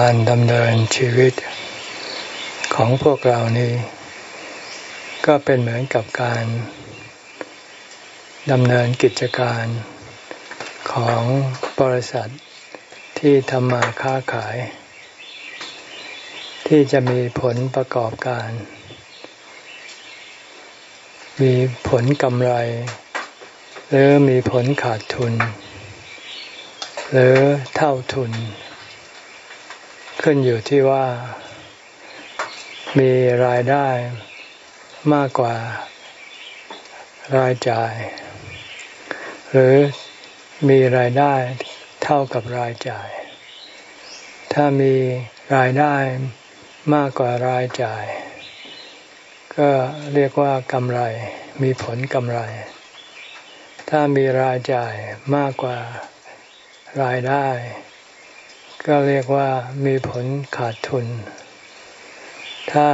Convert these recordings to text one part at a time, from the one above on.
การดำเนินชีวิตของพวกเรานี้ ก็เป็นเหมือนกับการดำเนินกิจการของบริษัทที่ทำมาค้าขาย ที่จะมีผลประกอบการ มีผลกำไร หรือมีผลขาดทุน หรือเท่าทุน ขึ้นอยู่ที่ว่ามีรายได้มากกว่ารายจ่าย หรือมีรายได้เท่ากับรายจ่าย ถ้ามีรายได้มากกว่ารายจ่าย ก็เรียกว่ากำไร มีผลกำไร ถ้ามีรายจ่ายมากกว่ารายได้ ก็เรียกว่ามีผลขาดทุน ถ้า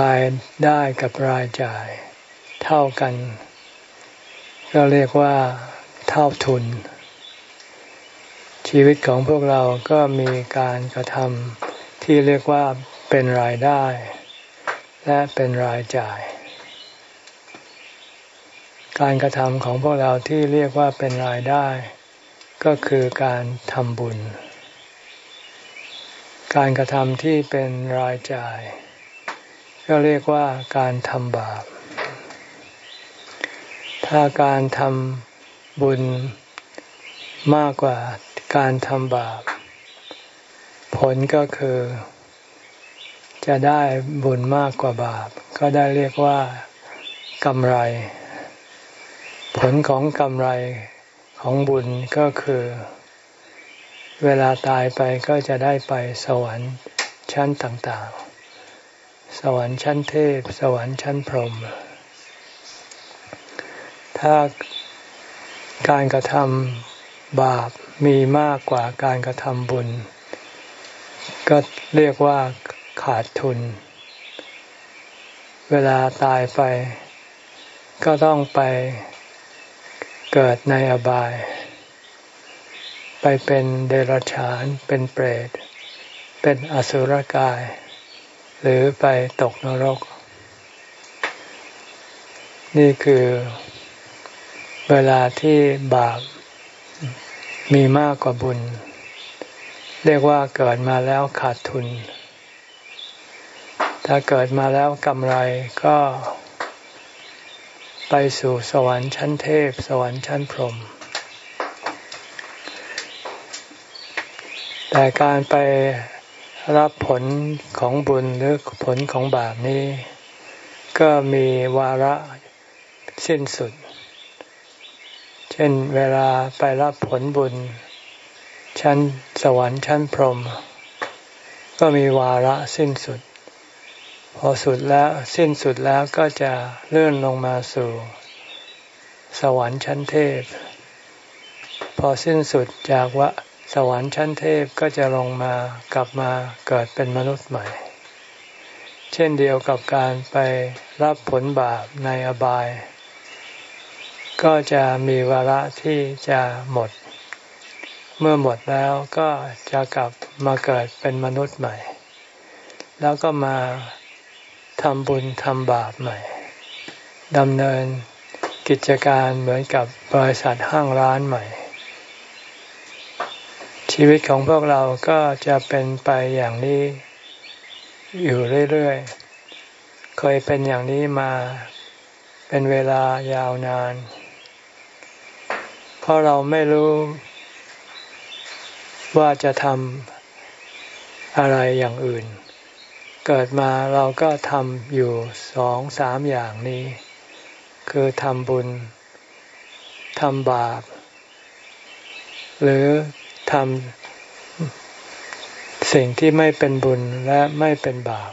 รายได้กับรายจ่ายเท่ากัน ก็เรียกว่าเท่าทุน ชีวิตของพวกเราก็มีการกระทำที่เรียกว่าเป็นรายได้ และเป็นรายจ่าย การกระทำของพวกเราที่เรียกว่าเป็นรายได้ ก็คือการทำบุญ การกระทำที่เป็นรายจ่าย ก็เรียกว่าการทำบาป ถ้าการทำบุญมากกว่าการทำบาป ผลก็คือ จะได้บุญมากกว่าบาป ก็ได้เรียกว่ากำไร ผลของกำไร ของบุญก็คือ เวลาตายไปก็จะได้ไปสวรรค์ชั้นต่างๆ สวรรค์ชั้นเทพ สวรรค์ชั้นพรหม ถ้าการกระทำบาปมีมากกว่าการกระทำบุญ ก็เรียกว่าขาดทุน เวลาตายไป ก็ต้องไป เกิดในอบาย ไปเป็นเดรัจฉาน เป็นเปรต เป็นอสุรกาย หรือไปตกนรก นี่คือเวลาที่บาปมีมากกว่าบุญ เรียกว่าเกิดมาแล้วขาดทุน ถ้าเกิดมาแล้วกำไรก็ ไปสู่สวรรค์ชั้นเทพ สวรรค์ชั้นพรหมแต่การไปรับผลของบุญหรือผลของบาปนี้ ก็มีวาระสิ้นสุด เช่นเวลาไปรับผลบุญ ชั้นสวรรค์ชั้นพรหมก็มีวาระสิ้นสุด พอสุดแล้วสิ้นสุดแล้วก็จะเลื่อนลงมาสู่ สวรรค์ชั้นเทพ พอสิ้นสุดจากวะสวรรค์ชั้นเทพก็จะลงมากลับมาเกิดเป็นมนุษย์ใหม่ เช่นเดียวกับการไปรับผลบาปในอบาย ก็จะมีวาระที่จะหมด เมื่อหมดแล้วก็จะกลับมาเกิดเป็นมนุษย์ใหม่ แล้วก็มา ทำบุญทำบาปใหม่ดำเนินกิจการเหมือนกับบริษัทห้างร้านใหม่ ชีวิตของพวกเราก็จะเป็นไปอย่างนี้อยู่เรื่อยๆ เคยเป็นอย่างนี้มาเป็นเวลายาวนาน เพราะเราไม่รู้ว่าจะทำอะไรอย่างอื่น เกิดมาเราก็ทำอยู่สองสามอย่างนี้ คือทำบุญทำบาป หรือทำสิ่งที่ไม่เป็นบุญและไม่เป็นบาป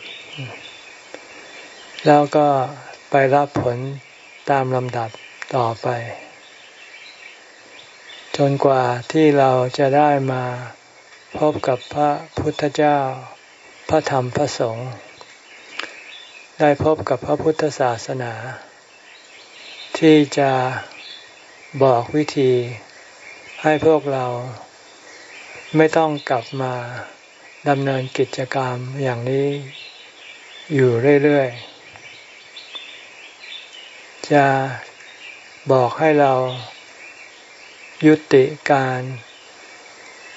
แล้วก็ไปรับผลตามลำดับต่อไป จนกว่าที่เราจะได้มาพบกับพระพุทธเจ้า ระธรรมพระสงฆ์ได้พบกับพระพุทธศาสนา ที่จะบอกวิธีให้พวกเราไม่ต้องกลับมาดำเนินกิจกรรมอย่างนี้อยู่เรื่อยๆ จะบอกให้เรายุติการ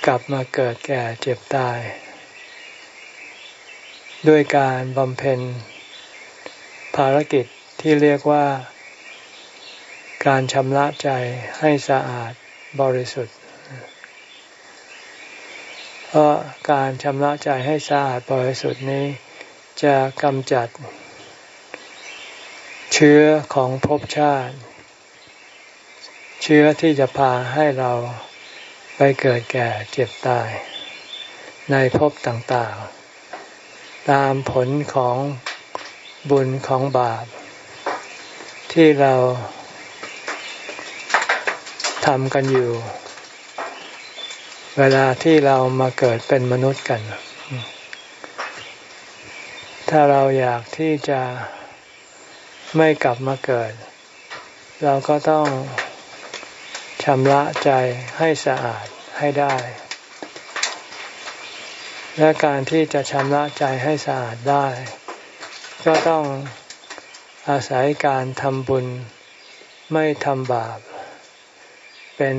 กลับมาเกิดแก่เจ็บตาย ด้วยการบำเพ็ญภารกิจที่เรียกว่า การชำระใจให้สะอาดบริสุทธิ์ เพราะการชำระใจให้สะอาดบริสุทธิ์นี้ จะกำจัด เชื้อของภพชาติ เชื้อที่จะพาให้เราไปเกิดแก่เจ็บตายในภพต่างๆ ตามผลของบุญของบาป ที่เราทำกันอยู่ เวลาที่เรามาเกิดเป็นมนุษย์กัน ถ้าเราอยากที่จะไม่กลับมาเกิด เราก็ต้องชำระใจให้สะอาดให้ได้ และการที่จะชำระใจให้สะอาดได้ ก็ต้องอาศัยการทำบุญไม่ทำบาป เป็น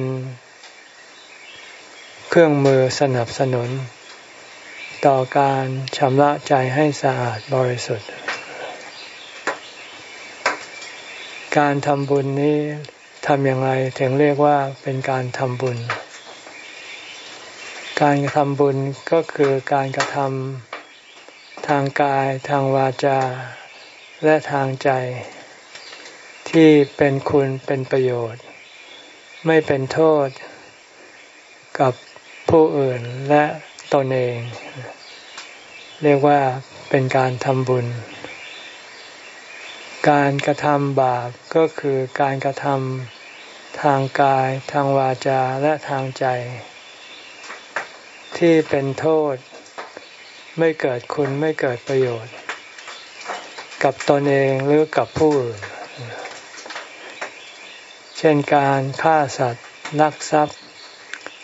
เครื่องมือสนับสนุน ต่อการชำระใจให้สะอาดบริสุทธิ์ การทำบุญนี้ทำอย่างไรถึงเรียกว่าเป็นการทำบุญ การกระทำบุญก็คือการกระทำทางกายทางวาจา และทางใจ ที่เป็นคุณเป็นประโยชน์ ไม่เป็นโทษ กับผู้อื่นและตนเอง เรียกว่าเป็นการทำบุญ การกระทำบาปก็คือการกระทำทางกายทางวาจาและทางใจ ที่เป็นโทษ ไม่เกิดคุณไม่เกิดประโยชน์ กับตนเองหรือกับผู้อื่นเช่นการฆ่าสัตว์ลักทรัพย์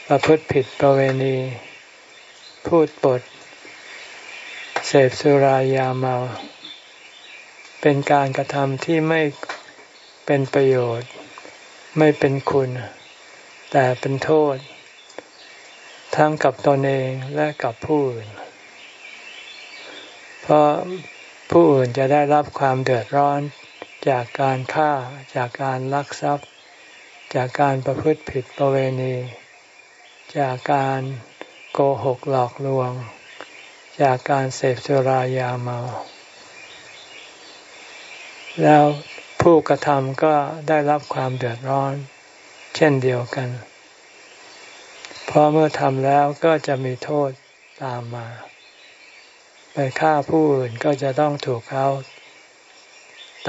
ประพฤติผิดประเวณี พูดปด เสพสุรายาเมา เป็นการกระทำที่ไม่เป็นประโยชน์ ไม่เป็นคุณ แต่เป็นโทษ ทั้งกับตนเองและกับผู้อื่น เพราะผู้อื่นจะได้รับความเดือดร้อนจากการฆ่าจากการลักทรัพย์ จากการประพฤติผิดประเวณี จากการโกหกหลอกลวง จากการเสพสุรายาเมา แล้วผู้กระทำก็ได้รับความเดือดร้อน เช่นเดียวกัน เพราะเมื่อทำแล้วก็จะมีโทษตามมา ไปฆ่าผู้อื่นก็จะต้องถูกเขา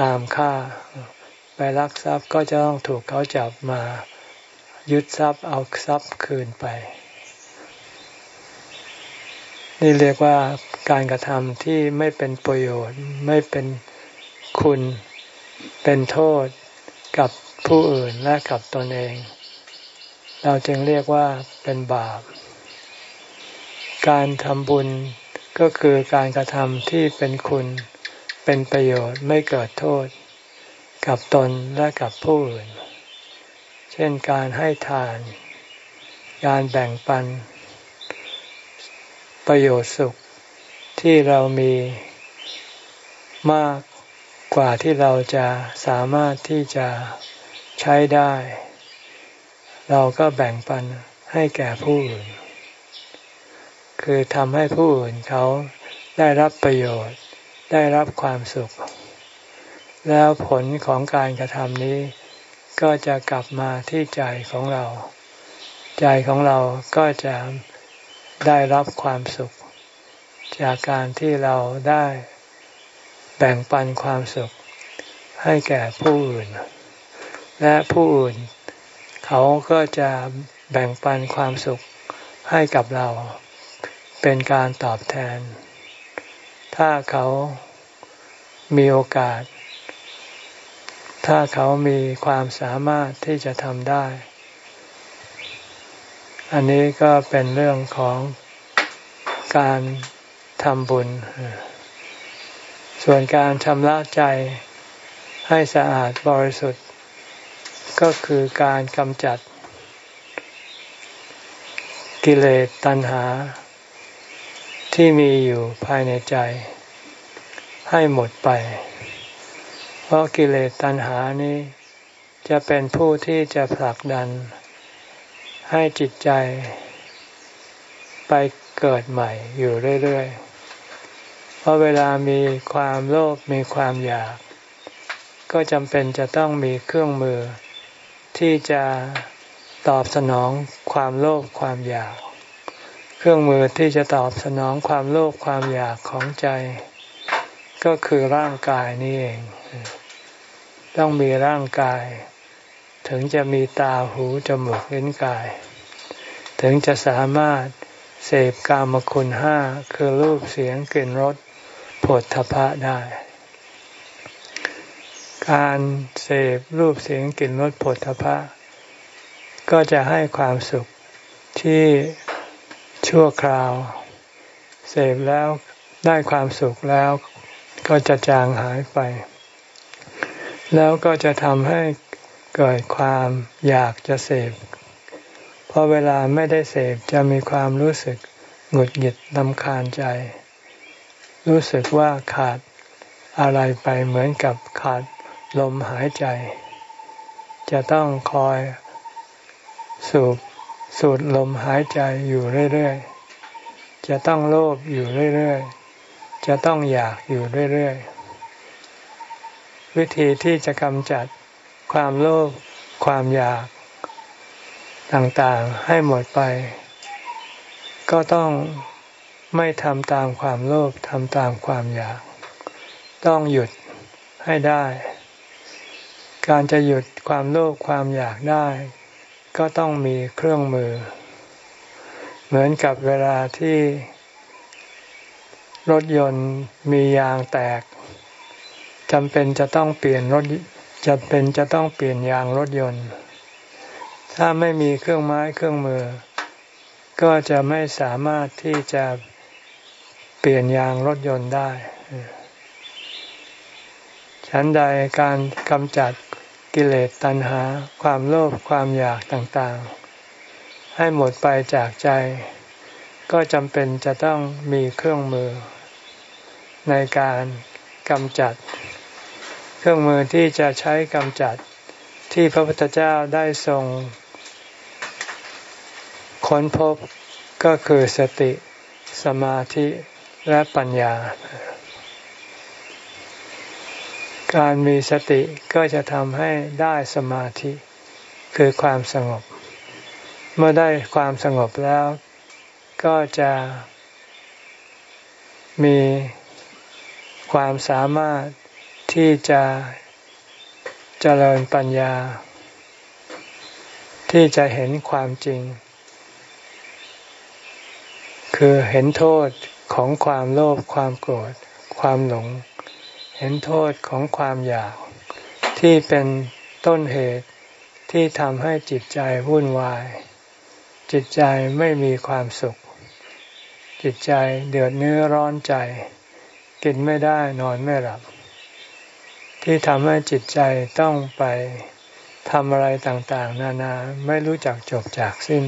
ตามฆ่า ไปลักทรัพย์ก็จะต้องถูกเขาจับมายึดทรัพย์เอาทรัพย์คืนไป นี่เรียกว่าการกระทำที่ไม่เป็นประโยชน์ ไม่เป็นคุณเป็นโทษกับผู้อื่นและกับตนเอง เราจึงเรียกว่าเป็นบาป การทำบุญก็คือการกระทำที่เป็นคุณ เป็นประโยชน์ไม่เกิดโทษ กับตนและกับผู้อื่น เช่นการให้ทาน การแบ่งปัน ประโยชน์สุขที่เรามีมากกว่าที่เราจะสามารถที่จะใช้ได้ เราก็แบ่งปันให้แก่ผู้อื่น คือทำให้ผู้อื่นเขาได้รับประโยชน์ ได้รับความสุข แล้วผลของการกระทำนี้ ก็จะกลับมาที่ใจของเรา ใจของเราก็จะได้รับความสุข จากการที่เราได้แบ่งปันความสุขให้แก่ผู้อื่น และผู้อื่น เขาก็จะแบ่งปันความสุขให้กับเรา เป็นการตอบแทน ถ้าเขามีโอกาส ถ้าเขามีความสามารถที่จะทำได้ อันนี้ก็เป็นเรื่องของการทำบุญ ส่วนการชำระใจให้สะอาดบริสุทธิ์ ก็คือการกำจัด กิเลสตัณหา ที่มีอยู่ภายในใจ ให้หมดไป เพราะกิเลสตัณหานี้ จะเป็นผู้ที่จะผลักดัน ให้จิตใจ ไปเกิดใหม่อยู่เรื่อยๆเพราะเวลามีความโลภมีความอยาก ก็จำเป็นจะต้องมีเครื่องมือ ที่จะตอบสนองความโลภความอยาก เครื่องมือที่จะตอบสนองความโลภความอยากของใจ ก็คือร่างกายนี่เอง ต้องมีร่างกาย ถึงจะมีตาหูจมูกลิ้นกาย ถึงจะสามารถเสพกามคุณห้าคือรูปเสียงกลิ่นรสผลทพะได้ การเสพรูปเสียงกลิ่นรสผลทพะ ก็จะให้ความสุขที่ชั่วคราว เสพแล้วได้ความสุขแล้วก็จะจางหายไป แล้วก็จะทำให้เกิดความอยากจะเสพเพราะเวลาไม่ได้เสพจะมีความรู้สึกหงุดหงิดลำคาญใจ รู้สึกว่าขาดอะไรไปเหมือนกับขาด ลมหายใจ จะต้องคอยสูบสูดลมหายใจอยู่เรื่อยๆ จะต้องโลภอยู่เรื่อยๆ จะต้องอยากอยู่เรื่อยๆ วิธีที่จะกำจัดความโลภความอยากต่างๆให้หมดไป ก็ต้องไม่ทำตามความโลภทำตามความอยาก ต้องหยุดให้ได้ การจะหยุดความโลภความอยากได้ ก็ต้องมีเครื่องมือ เหมือนกับเวลาที่รถยนต์มียางแตกจำเป็นจะต้องเปลี่ยนรถจำเป็นจะต้องเปลี่ยนยางรถยนต์ ถ้าไม่มีเครื่องไม้เครื่องมือ ก็จะไม่สามารถที่จะเปลี่ยนยางรถยนต์ได้ ฉันใดการกำจัดกิเลสตัณหา ความโลภความอยากต่างๆ ให้หมดไปจากใจ ก็จำเป็นจะต้องมีเครื่องมือ ในการกำจัด เครื่องมือที่จะใช้กำจัดที่พระพุทธเจ้าได้ทรงค้นพบก็คือสติ สมาธิและปัญญา การมีสติก็จะทำให้ได้สมาธิ คือความสงบ เมื่อได้ความสงบแล้ว ก็จะมีความสามารถที่จะเจริญปัญญา ที่จะเห็นความจริง คือเห็นโทษของความโลภความโกรธความหลง เห็นโทษของความอยาก ที่เป็นต้นเหตุที่ทำให้จิตใจวุ่นวาย จิตใจไม่มีความสุข จิตใจเดือดเนื้อร้อนใจ กินไม่ได้นอนไม่หลับ ที่ทำให้จิตใจต้องไปทำอะไรต่างๆ นานาไม่รู้จักจบจากสิ้น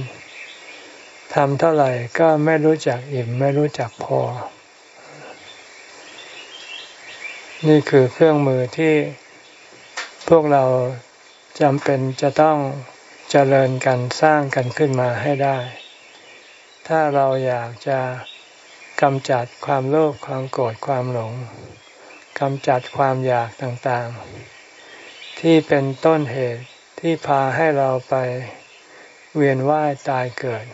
ทำเท่าไหร่ก็ไม่รู้จักอิ่มไม่รู้จักพอ นี่คือเครื่องมือที่พวกเราจำเป็นจะต้องเจริญกันสร้างกันขึ้นมาให้ได้ ถ้าเราอยากจะกำจัดความโลภความโกรธความหลงกำจัดความอยากต่างๆ ที่เป็นต้นเหตุที่พาให้เราไปเวียนว่ายตายเกิด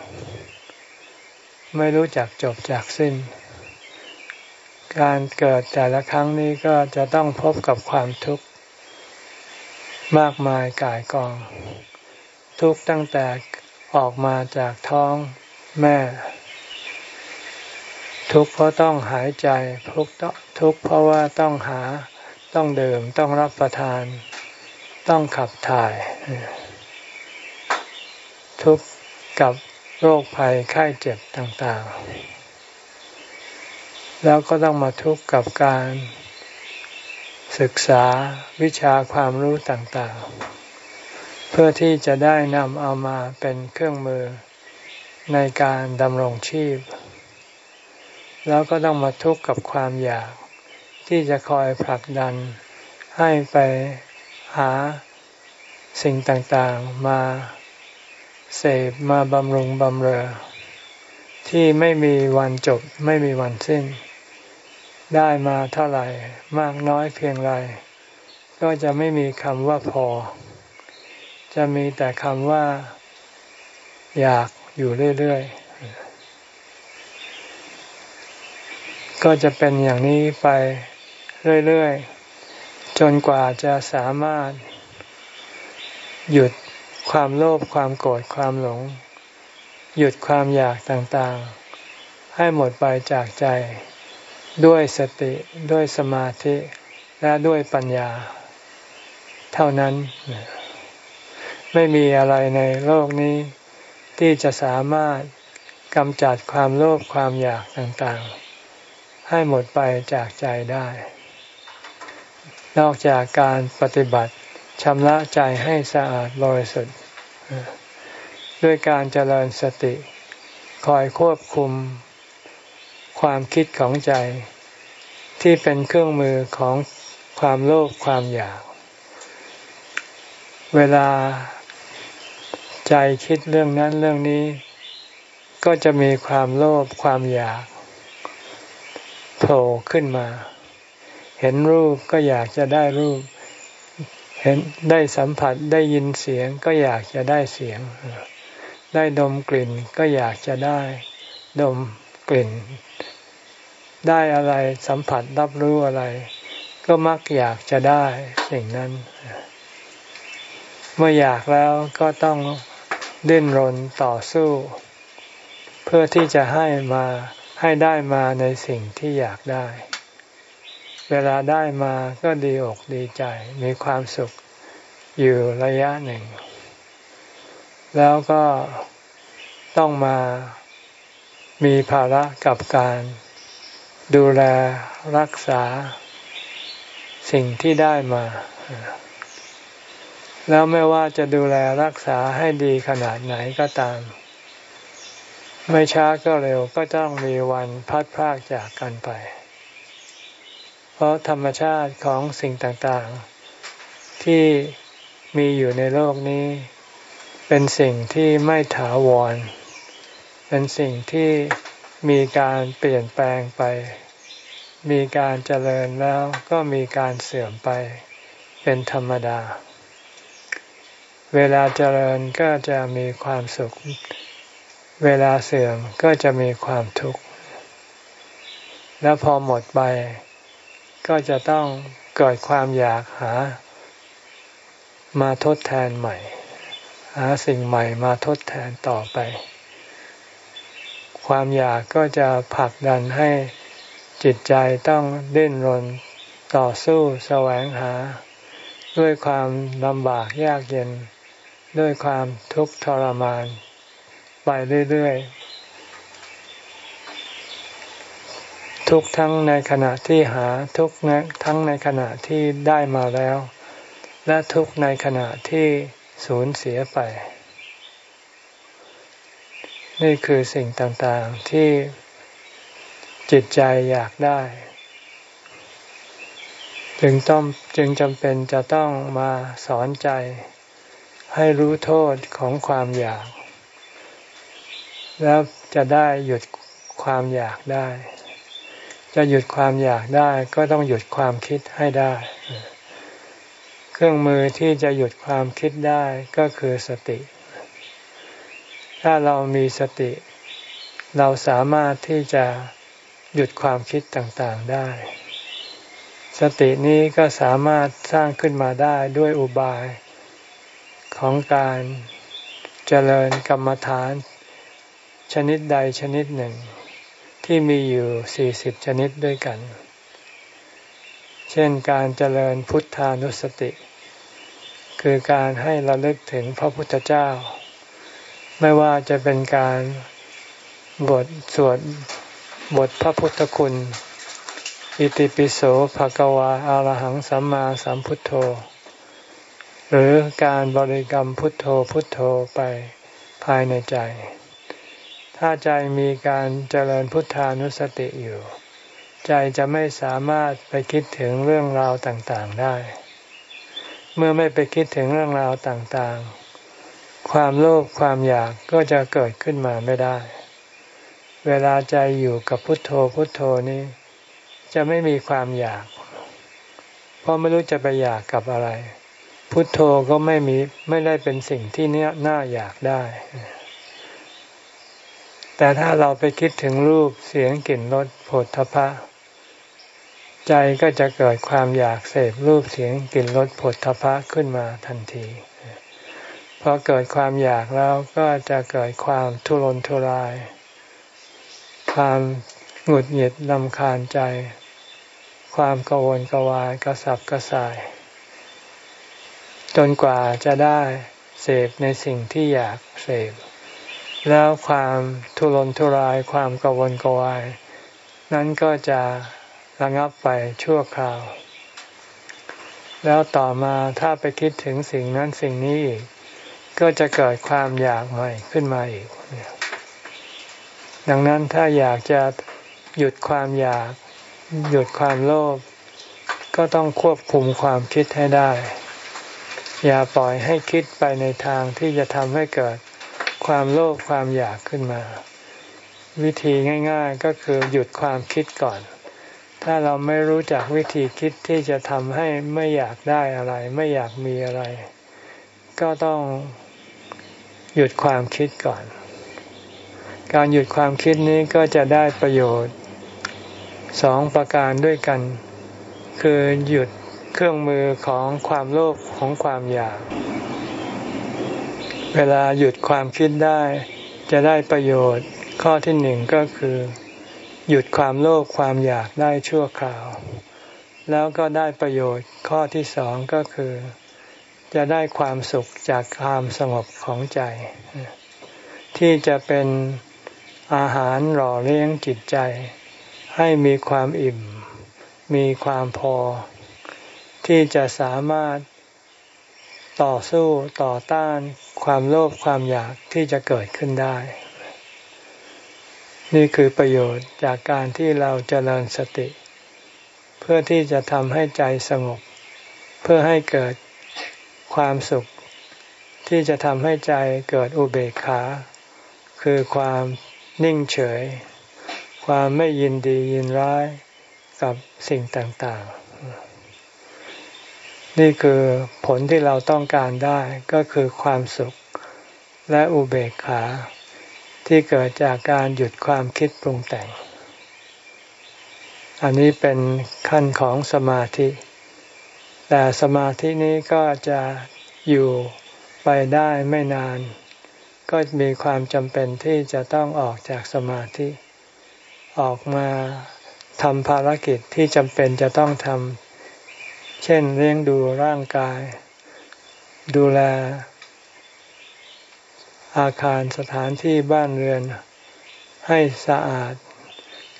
ไม่รู้จักจบจากสิ้น การเกิดแต่ละครั้งนี้ก็จะต้องพบกับความทุกข์มากมายกายกอง ทุกตั้งแต่ออกมาจากท้องแม่ ทุกเพราะต้องหายใจทุกทุกเพราะว่าต้องหาต้องดื่มต้องรับประทาน ต้องขับถ่าย ทุกกับโรคภัยไข้เจ็บต่างๆ แล้วก็ต้องมาทุกข์กับการศึกษาวิชาความรู้ต่างๆ เพื่อที่จะได้นำเอามาเป็นเครื่องมือในการดำรงชีพ แล้วก็ต้องมาทุกข์กับความอยากที่จะคอยผลักดันให้ไปหาสิ่งต่างๆมาเสพมาบำรุงบำเรอ ที่ไม่มีวันจบไม่มีวันสิ้น ได้มาเท่าไหร่มากน้อยเพียงไร ก็จะไม่มีคำว่าพอ จะมีแต่คำว่า อยากอยู่เรื่อยๆ ก็จะเป็นอย่างนี้ไปเรื่อยๆ จนกว่าจะสามารถ หยุดความโลภความโกรธความหลง หยุดความอยากต่างๆ ให้หมดไปจากใจ ด้วยสติด้วยสมาธิและด้วยปัญญา เท่านั้น ไม่มีอะไรในโลกนี้ ที่จะสามารถกำจัดความโลภความอยากต่างๆ ให้หมดไปจากใจได้ นอกจากการปฏิบัติชำระใจให้สะอาดบริสุทธิ์ด้วยการเจริญสติ คอยควบคุม ความคิดของใจ ที่เป็นเครื่องมือของความโลภความอยาก เวลาใจคิดเรื่องนั้นเรื่องนี้ ก็จะมีความโลภความอยากโผล่ขึ้นมา เห็นรูปก็อยากจะได้รูป เห็นได้สัมผัสได้ยินเสียงก็อยากจะได้เสียง ได้ดมกลิ่นก็อยากจะได้ ดมกลิ่น ได้อะไรสัมผัสรับรู้อะไร ก็มักอยากจะได้สิ่งนั้น เมื่ออยากแล้วก็ต้องดิ้นรนต่อสู้ เพื่อที่จะให้มาให้ได้มาในสิ่งที่อยากได้ เวลาได้มาก็ดีอกดีใจมีความสุขอยู่ระยะหนึ่ง แล้วก็ต้องมามีภาระกับการ ดูแลรักษาสิ่งที่ได้มา แล้วไม่ว่าจะดูแลรักษาให้ดีขนาดไหนก็ตาม ไม่ช้าก็เร็วก็ต้องมีวันพัดพรากจากกันไป เพราะธรรมชาติของสิ่งต่างๆ ที่มีอยู่ในโลกนี้ เป็นสิ่งที่ไม่ถาวร เป็นสิ่งที่ มีการเปลี่ยนแปลงไป มีการเจริญแล้วก็มีการเสื่อมไป เป็นธรรมดา เวลาเจริญก็จะมีความสุข เวลาเสื่อมก็จะมีความทุกข์ แล้วพอหมดไป ก็จะต้องเกิดความอยากหา มาทดแทนใหม่ หาสิ่งใหม่มาทดแทนต่อไป ความอยากก็จะผลักดันให้จิตใจต้องดิ้นรนต่อสู้แสวงหา ด้วยความลำบากยากเย็น ด้วยความทุกข์ทรมาน ไปเรื่อยๆ ทุกทั้งในขณะที่หาทุกทั้งในขณะที่ได้มาแล้ว และทุกในขณะที่สูญเสียไป นี่คือสิ่งต่างๆที่จิตใจอยากได้ จึงต้องจึงจำเป็นจะต้องมาสอนใจ ให้รู้โทษของความอยาก แล้วจะได้หยุดความอยากได้ จะหยุดความอยากได้ก็ต้องหยุดความคิดให้ได้ เครื่องมือที่จะหยุดความคิดได้ก็คือสติ ถ้าเรามีสติ เราสามารถที่จะหยุดความคิดต่างๆได้ สตินี้ก็สามารถสร้างขึ้นมาได้ด้วยอุบายของการเจริญกรรมฐาน ชนิดใดชนิดหนึ่ง ที่มีอยู่สี่สิบชนิดด้วยกัน เช่นการเจริญพุทธานุสติ คือการให้ระลึกถึงพระพุทธเจ้า ไม่ว่าจะเป็นการบทสวดบทพระพุทธคุณ อิติปิโสภะกวาอารหังสัมมาสัมพุทโธ หรือการบริกรรมพุทโธพุทโธไปภายในใจ ถ้าใจมีการเจริญพุทธานุสติอยู่ ใจจะไม่สามารถไปคิดถึงเรื่องราวต่างๆได้ เมื่อไม่ไปคิดถึงเรื่องราวต่างๆ ความโลภความอยากก็จะเกิดขึ้นมาไม่ได้ เวลาใจอยู่กับพุทโธพุทโธนี้ จะไม่มีความอยาก เพราะไม่รู้จะไปอยากกับอะไร พุทโธก็ไม่มีไม่ได้เป็นสิ่งที่เนี้ยน่าอยากได้ แต่ถ้าเราไปคิดถึงรูปเสียงกลิ่นรสผลทพะ ใจก็จะเกิดความอยากเสพรูปเสียงกลิ่นรสผลทพะขึ้นมาทันที พอเกิดความอยากแล้วก็จะเกิดความทุรนทุราย ความหงุดหงิดลำคาญใจ ความกังวลกวายกระสับกระส่าย จนกว่าจะได้เสพในสิ่งที่อยากเสพแล้วความทุรนทุรายความกังวลกวาย นั้นก็จะระงับไปชั่วคราว แล้วต่อมาถ้าไปคิดถึงสิ่งนั้นสิ่งนี้อีก ก็จะเกิดความอยากใหม่ขึ้นมาอีก ดังนั้นถ้าอยากจะหยุดความอยาก หยุดความโลภก็ต้องควบคุมความคิดให้ได้ อย่าปล่อยให้คิดไปในทางที่จะทำให้เกิดความโลภความอยากขึ้นมา วิธีง่าย ๆก็คือหยุดความคิดก่อน ถ้าเราไม่รู้จักวิธีคิดที่จะทำให้ไม่อยากได้อะไร ไม่อยากมีอะไร ก็ต้อง หยุดความคิดก่อน การหยุดความคิดนี้ก็จะได้ประโยชน์สองประการด้วยกัน คือหยุดเครื่องมือของความโลภของความอยาก เวลาหยุดความคิดได้ จะได้ประโยชน์ข้อที่หนึ่งก็คือ หยุดความโลภความอยากได้ชั่วคราว แล้วก็ได้ประโยชน์ข้อที่สองก็คือ จะได้ความสุขจากความสงบของใจ ที่จะเป็นอาหารหล่อเลี้ยงจิตใจ ให้มีความอิ่ม มีความพอ ที่จะสามารถต่อสู้ต่อต้านความโลภความอยากที่จะเกิดขึ้นได้ นี่คือประโยชน์จากการที่เราจเจริญสติ เพื่อที่จะทำให้ใจสงบ เพื่อให้เกิด ความสุขที่จะทำให้ใจเกิดอุเบกขา คือความนิ่งเฉย ความไม่ยินดียินร้ายกับสิ่งต่างๆ นี่คือผลที่เราต้องการได้ก็คือความสุขและอุเบกขา ที่เกิดจากการหยุดความคิดปรุงแต่ง อันนี้เป็นขั้นของสมาธิ แต่สมาธินี้ก็จะอยู่ไปได้ไม่นาน ก็มีความจำเป็นที่จะต้องออกจากสมาธิ ออกมาทำภารกิจที่จำเป็นจะต้องทำเช่นเลี้ยงดูร่างกาย ดูแล อาคารสถานที่บ้านเรือน ให้สะอาด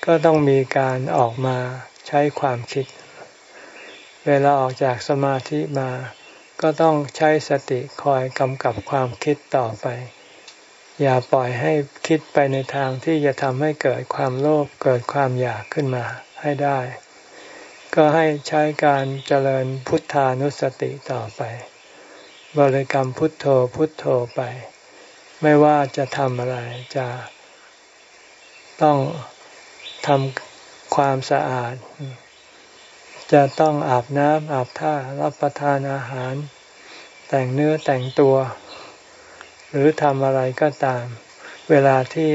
ก็ต้องมีการออกมาใช้ความคิด เวลาออกจากสมาธิมา ก็ต้องใช้สติคอยกำกับความคิดต่อไป อย่าปล่อยให้คิดไปในทางที่จะทำให้เกิดความโลภเกิดความอยากขึ้นมาให้ได้ ก็ให้ใช้การเจริญพุทธานุสติต่อไป บริกรรมพุทโธพุทโธไป ไม่ว่าจะทำอะไรจะต้องทำความสะอาด จะต้องอาบน้ำอาบท่ารับประทานอาหาร แต่งเนื้อแต่งตัว หรือทำอะไรก็ตาม เวลาที่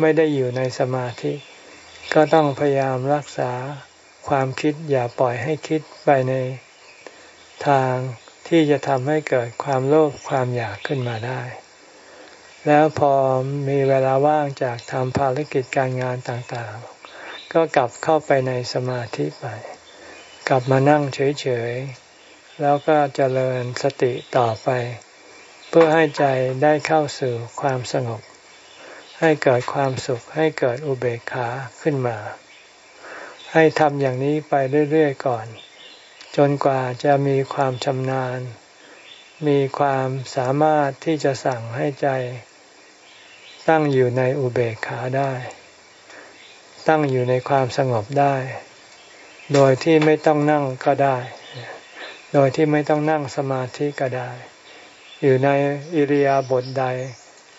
ไม่ได้อยู่ในสมาธิ ก็ต้องพยายามรักษาความคิดอย่าปล่อยให้คิดไปในทางที่จะทำให้เกิดความโลภความอยากขึ้นมาได้ แล้วพอมีเวลาว่างจากทำภารกิจการงานต่างๆ ก็กลับเข้าไปในสมาธิไป กลับมานั่งเฉยๆ แล้วก็เจริญสติต่อไป เพื่อให้ใจได้เข้าสู่ความสงบ ให้เกิดความสุขให้เกิดอุเบกขาขึ้นมา ให้ทำอย่างนี้ไปเรื่อยๆก่อน จนกว่าจะมีความชำนาญ มีความสามารถที่จะสั่งให้ใจ ตั้งอยู่ในอุเบกขาได้ ตั้งอยู่ในความสงบได้ โดยที่ไม่ต้องนั่งก็ได้ โดยที่ไม่ต้องนั่งสมาธิก็ได้ อยู่ในอิริยาบถใด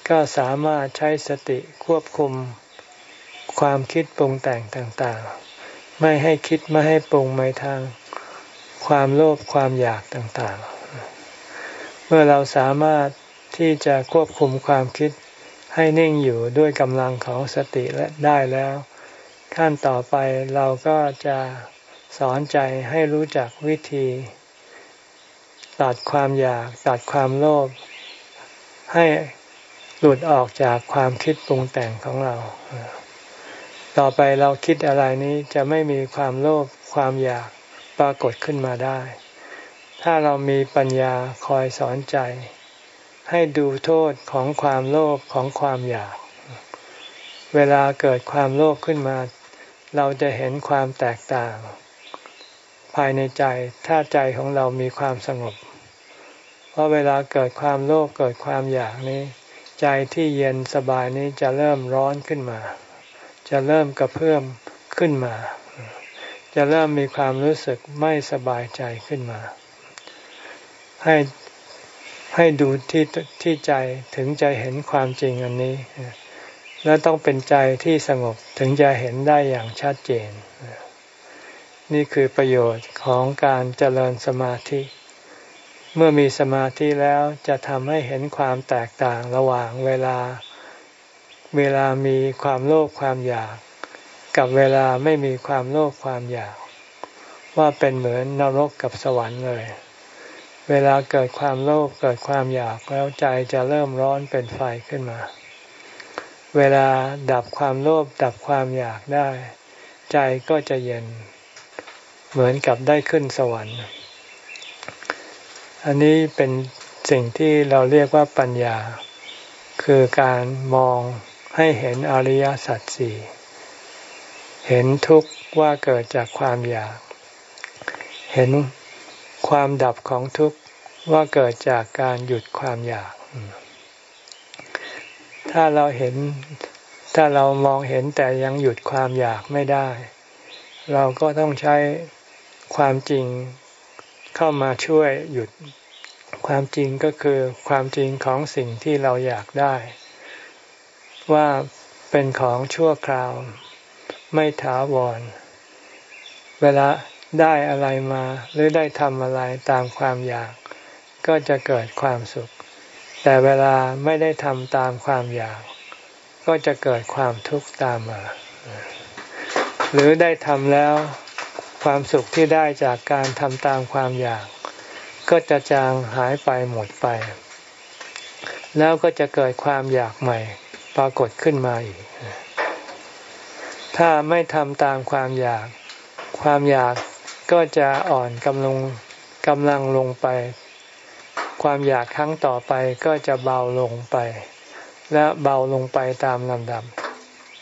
ก็สามารถใช้สติควบคุมความคิดปรุงแต่งต่างๆ ไม่ให้คิดไม่ให้ปรุงไปทางความโลภความอยากต่างๆ เมื่อเราสามารถที่จะควบคุมความคิดให้นิ่งอยู่ด้วยกำลังของสติและได้แล้ว ขั้นต่อไปเราก็จะ สอนใจให้รู้จักวิธี ตัดความอยากตัดความโลภให้หลุดออกจากความคิดปรุงแต่งของเรา ต่อไปเราคิดอะไรนี้จะไม่มีความโลภความอยากปรากฏขึ้นมาได้ ถ้าเรามีปัญญาคอยสอนใจ ให้ดูโทษของความโลภของความอยาก เวลาเกิดความโลภขึ้นมา เราจะเห็นความแตกต่าง ภายในใจถ้าใจของเรามีความสงบ เพราะเวลาเกิดความโลภเกิดความอยากนี้ ใจที่เย็นสบายนี้จะเริ่มร้อนขึ้นมา จะเริ่มกระเพื่อมขึ้นมา จะเริ่มมีความรู้สึกไม่สบายใจขึ้นมา ให้ให้ดูที่ที่ใจถึงจะเห็นความจริงอันนี้ และต้องเป็นใจที่สงบถึงจะเห็นได้อย่างชัดเจน นี่คือประโยชน์ของการเจริญสมาธิ เมื่อมีสมาธิแล้วจะทำให้เห็นความแตกต่างระหว่างเวลา เวลามีความโลภความอยาก กับเวลาไม่มีความโลภความอยาก ว่าเป็นเหมือนนรกกับสวรรค์เลย เวลาเกิดความโลภเกิดความอยากแล้วใจจะเริ่มร้อนเป็นไฟขึ้นมา เวลาดับความโลภดับความอยากได้ ใจก็จะเย็น เหมือนกับได้ขึ้นสวรรค์ อันนี้เป็นสิ่งที่เราเรียกว่าปัญญา คือการมองให้เห็นอริยสัจสี่เห็นทุกข์ว่าเกิดจากความอยาก เห็นความดับของทุกข์ว่าเกิดจากการหยุดความอยาก ถ้าเราเห็นถ้าเรามองเห็นแต่ยังหยุดความอยากไม่ได้ เราก็ต้องใช้ ความจริงเข้ามาช่วยหยุดความจริงก็คือความจริงของสิ่งที่เราอยากได้ ว่าเป็นของชั่วคราว ไม่ถาวร เวลาได้อะไรมาหรือได้ทำอะไรตามความอยาก ก็จะเกิดความสุข แต่เวลาไม่ได้ทำตามความอยาก ก็จะเกิดความทุกข์ตามมา หรือได้ทำแล้ว ความสุขที่ได้จากการทำตามความอยาก ก็จะจางหายไปหมดไป แล้วก็จะเกิดความอยากใหม่ปรากฏขึ้นมาอีก ถ้าไม่ทำตามความอยาก ความอยากก็จะอ่อนกำลังกำลังลงไป ความอยากครั้งต่อไปก็จะเบาลงไป และเบาลงไปตามลำดับ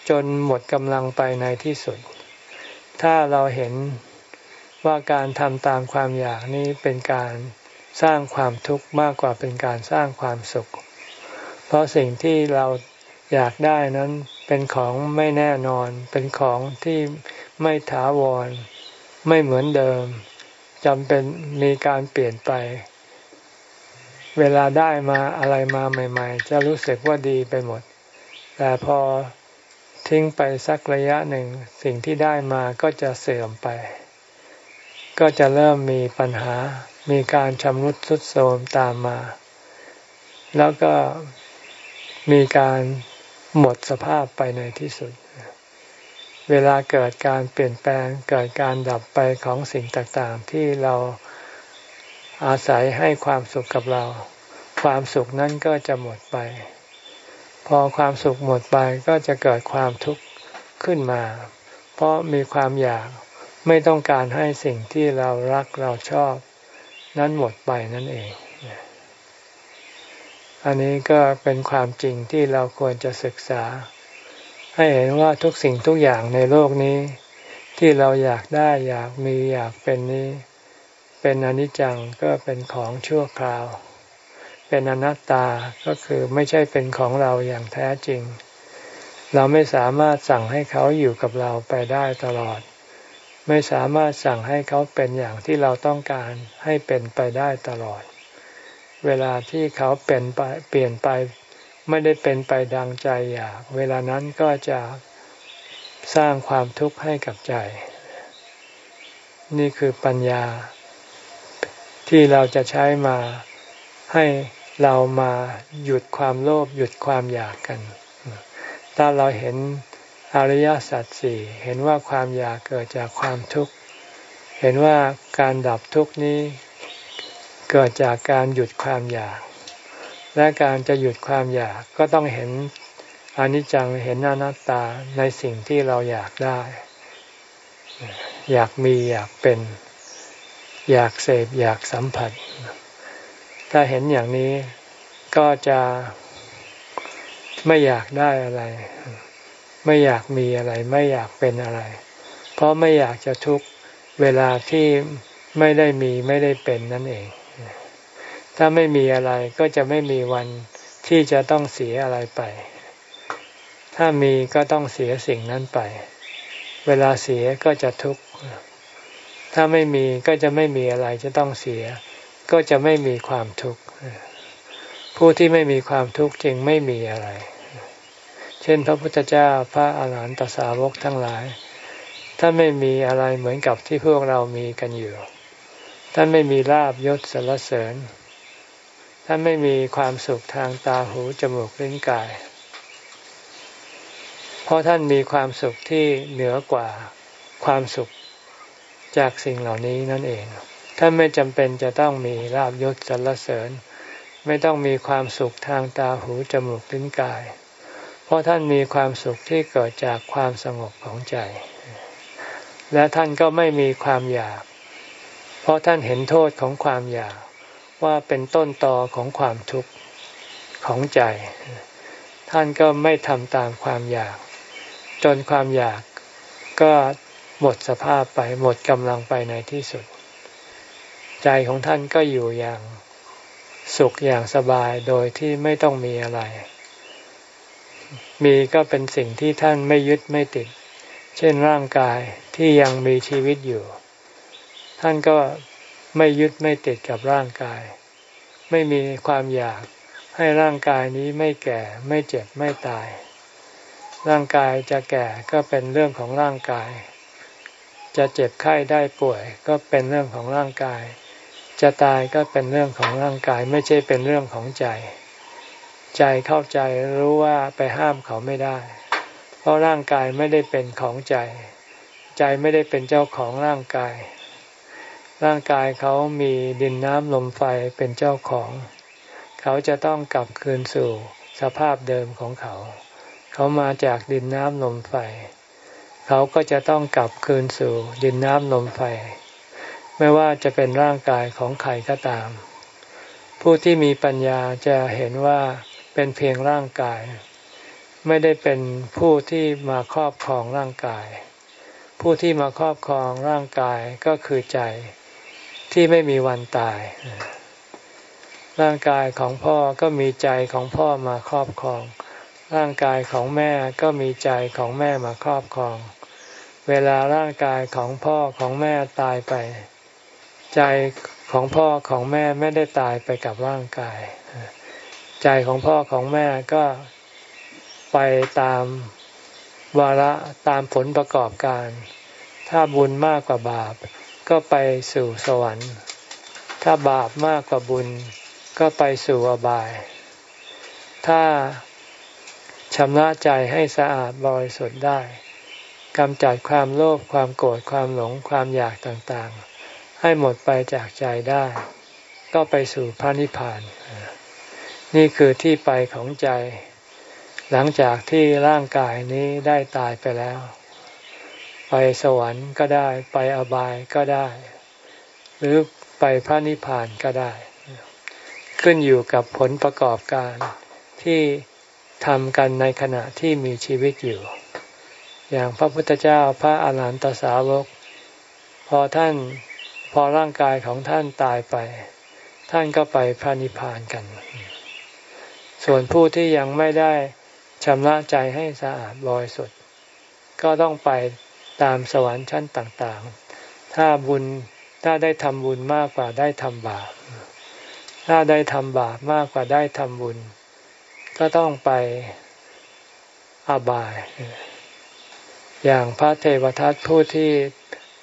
จนหมดกำลังไปในที่สุด ถ้าเราเห็น ว่าการทำตามความอยากนี้เป็นการสร้างความทุกข์มากกว่าเป็นการสร้างความสุข เพราะสิ่งที่เราอยากได้นั้นเป็นของไม่แน่นอน เป็นของที่ไม่ถาวร ไม่เหมือนเดิมจำเป็นมีการเปลี่ยนไป เวลาได้มาอะไรมาใหม่ ๆ จะรู้สึกว่าดีไปหมด แต่พอทิ้งไปสักระยะหนึ่ง สิ่งที่ได้มาก็จะเสื่อมไป ก็จะเริ่มมีปัญหา มีการชำรุดทรุดโทรมตามมา แล้วก็มีการหมดสภาพไปในที่สุด เวลาเกิดการเปลี่ยนแปลง เกิดการดับไปของสิ่งต่างๆ ที่เราอาศัยให้ความสุขกับเรา ความสุขนั้นก็จะหมดไป พอความสุขหมดไปก็จะเกิดความทุกข์ขึ้นมา เพราะมีความอยาก ไม่ต้องการให้สิ่งที่เรารักเราชอบ นั้นหมดไปนั่นเอง อันนี้ก็เป็นความจริงที่เราควรจะศึกษา ให้เห็นว่าทุกสิ่งทุกอย่างในโลกนี้ ที่เราอยากได้อยากมีอยากเป็นนี้ เป็นอนิจจังก็เป็นของชั่วคราว เป็นอนัตตาก็คือไม่ใช่เป็นของเราอย่างแท้จริงเราไม่สามารถสั่งให้เขาอยู่กับเราไปได้ตลอด ไม่สามารถสั่งให้เขาเป็นอย่างที่เราต้องการให้เป็นไปได้ตลอด เวลาที่เขาเปลี่ยนไปเปลี่ยนไป ไม่ได้เป็นไปดังใจอยาก เวลานั้นก็จะสร้างความทุกข์ให้กับใจ นี่คือปัญญาที่เราจะใช้มาให้เรามาหยุดความโลภหยุดความอยากกัน ถ้าเราเห็น อริยสัจสี่เห็นว่าความอยากเกิดจากความทุกข์ เห็นว่าการดับทุกข์นี้เกิดจากการหยุดความอยาก และการจะหยุดความอยากก็ต้องเห็นอนิจจังเห็นอนัตตาในสิ่งที่เราอยากได้ อยากมีอยากเป็น อยากเสพอยากสัมผัส ถ้าเห็นอย่างนี้ก็จะไม่อยากได้อะไร ไม่อยากมีอะไร ไม่อยากเป็นอะไร เพราะไม่อยากจะทุกเวลาที่ไม่ได้มีไม่ได้เป็นนั่นเอง ถ้าไม่มีอะไรก็จะไม่มีวันที่จะต้องเสียอะไรไป ถ้ามีก็ต้องเสียสิ่งนั้นไป เวลาเสียก็จะทุกข์ ถ้าไม่มีก็จะไม่มีอะไรจะต้องเสีย ก็จะไม่มีความทุกข์ ผู้ที่ไม่มีความทุกข์จึงไม่มีอะไร ช่นพระพุทธเจ้าพระอาหารหันตสาวกทั้งหลายถ้านไม่มีอะไรเหมือนกับที่พวกเรามีกันอยู่ ท่านไม่มีลาบยศสรรเสริญ ท่านไม่มีความสุขทางตาหูจมูกลิ้นกาย เพราะท่านมีความสุขที่เหนือกว่าความสุขจากสิ่งเหล่านี้นั่นเอง ท่านไม่จำเป็นจะต้องมีลาบยศสรรเสริญ ไม่ต้องมีความสุขทางตาหูจมูกลิ้นกาย เพราะท่านมีความสุขที่เกิดจากความสงบของใจ และท่านก็ไม่มีความอยาก เพราะท่านเห็นโทษของความอยากว่าเป็นต้นตอของความทุกข์ของใจ ท่านก็ไม่ทำตามความอยาก จนความอยากก็หมดสภาพไปหมดกำลังไปในที่สุด ใจของท่านก็อยู่อย่างสุขอย่างสบายโดยที่ไม่ต้องมีอะไร มีก็เป็นสิ่งที่ท่านไม่ยึดไม่ติด เช่นร่างกายที่ยังมีชีวิตอยู่ ท่านก็ไม่ยึดไม่ติดกับร่างกาย ไม่มีความอยากให้ร่างกายนี้ไม่แก่ไม่เจ็บไม่ตาย ร่างกายจะแก่ก็เป็นเรื่องของร่างกาย จะเจ็บไข้ได้ป่วย ก็เป็นเรื่องของร่างกาย จะตายก็เป็นเรื่องของร่างกาย ไม่ใช่เป็นเรื่องของใจ ใจเข้าใจรู้ว่าไปห้ามเขาไม่ได้ เพราะร่างกายไม่ได้เป็นของใจ ใจไม่ได้เป็นเจ้าของร่างกาย ร่างกายเขามีดินน้ำลมไฟเป็นเจ้าของ เขาจะต้องกลับคืนสู่สภาพเดิมของเขา เขามาจากดินน้ำลมไฟ เขาก็จะต้องกลับคืนสู่ดินน้ำลมไฟ ไม่ว่าจะเป็นร่างกายของใครก็ตาม ผู้ที่มีปัญญาจะเห็นว่า เป็นเพียงร่างกาย ไม่ได้เป็นผู้ที่มาครอบครองร่างกาย ผู้ที่มาครอบครองร่างกายก็คือใจที่ไม่มีวันตาย ร่างกายของพ่อก็มีใจของพ่อมาครอบครอง ร่างกายของแม่ก็มีใจของแม่มาครอบครอง เวลาร่างกายของพ่อของแม่ตายไป ใจของพ่อของแม่ไม่ได้ตายไปกับร่างกาย ใจของพ่อของแม่ก็ไปตามวาระตามผลประกอบการ ถ้าบุญมากกว่าบาป ก็ไปสู่สวรรค์ ถ้าบาปมากกว่าบุญ ก็ไปสู่อบาย ถ้าชำระใจให้สะอาดบริสุทธิ์ได้กำจัดความโลภความโกรธความหลงความอยากต่างๆ ให้หมดไปจากใจได้ ก็ไปสู่พระนิพพาน นี่คือที่ไปของใจ หลังจากที่ร่างกายนี้ได้ตายไปแล้ว ไปสวรรค์ก็ได้ไปอบายก็ได้ หรือไปพระนิพพานก็ได้ ขึ้นอยู่กับผลประกอบการที่ทำกันในขณะที่มีชีวิตอยู่ อย่างพระพุทธเจ้าพระอาหารหันตสาวก พอท่านพอร่างกายของท่านตายไป ท่านก็ไปพระนิพพานกัน ส่วนผู้ที่ยังไม่ได้ชำระใจให้สะอาดบริสุทธิ์ก็ต้องไปตามสวรรค์ชั้นต่างๆ ถ้าบุญถ้าได้ทำบุญมากกว่าได้ทำบาป ถ้าได้ทำบาปมากกว่าได้ทำบุญ ก็ต้องไปอบาย อย่างพระเทวทัตผู้ที่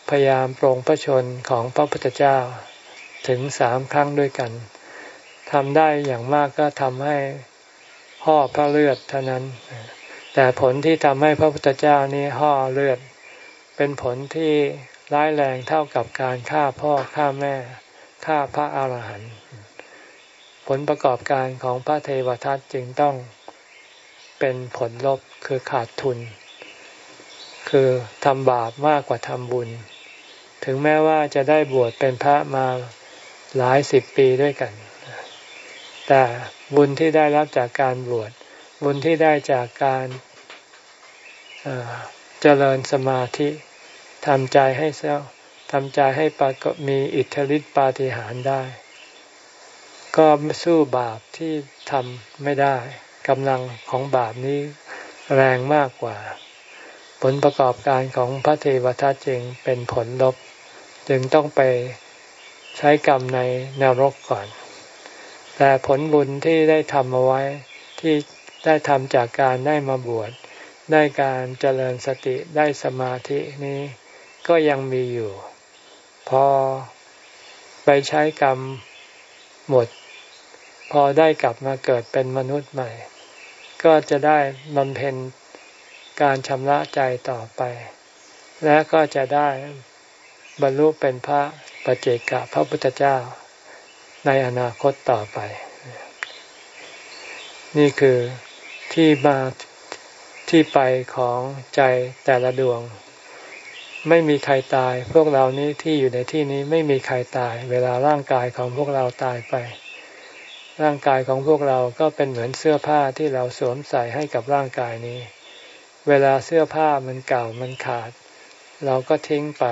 พยายามปรงพระชนของพระพุทธเจ้าถึงสามครั้งด้วยกันทำได้อย่างมากก็ทำให้ ห่อพระเลือดเท่านั้น แต่ผลที่ทำให้พระพุทธเจ้านี้ห่อเลือด เป็นผลที่ร้ายแรงเท่ากับการฆ่าพ่อฆ่าแม่ฆ่าพระอาหารหันต์ผลประกอบการของพระเทวทัตจึงต้องเป็นผลลบคือขาดทุน คือทำบาปมากกว่าทำบุญ ถึงแม้ว่าจะได้บวชเป็นพระมาหลายสิบปีด้วยกัน แต่ บุญที่ได้รับจากการบวชบุญที่ได้จากการเจริญสมาธิทำใจให้เศร้าทำใจให้ปรากฏมีอิทธิฤทธิปาฏิหาริย์ได้ ก็สู้บาปที่ทำไม่ได้กำลังของบาปนี้แรงมากกว่า ผลประกอบการของพระเทวทัตจึงเป็นผลลบ จึงต้องไปใช้กรรมในนรกก่อน แต่ผลบุญที่ได้ทำเอาไว้ที่ได้ทำจากการได้มาบวชได้การเจริญสติได้สมาธินี้ก็ยังมีอยู่ พอไปใช้กรรมหมด พอได้กลับมาเกิดเป็นมนุษย์ใหม่ ก็จะได้บำเพ็ญการชำระใจต่อไป และก็จะได้บรรลุเป็นพระปเจกะพระพุทธเจ้า ในอนาคตต่อไป นี่คือที่มาที่ไปของใจแต่ละดวง ไม่มีใครตาย พวกเรานี้ที่อยู่ในที่นี้ไม่มีใครตาย เวลาร่างกายของพวกเราตายไป ร่างกายของพวกเราก็เป็นเหมือนเสื้อผ้าที่เราสวมใส่ให้กับร่างกายนี้ เวลาเสื้อผ้ามันเก่ามันขาด เราก็ทิ้งไป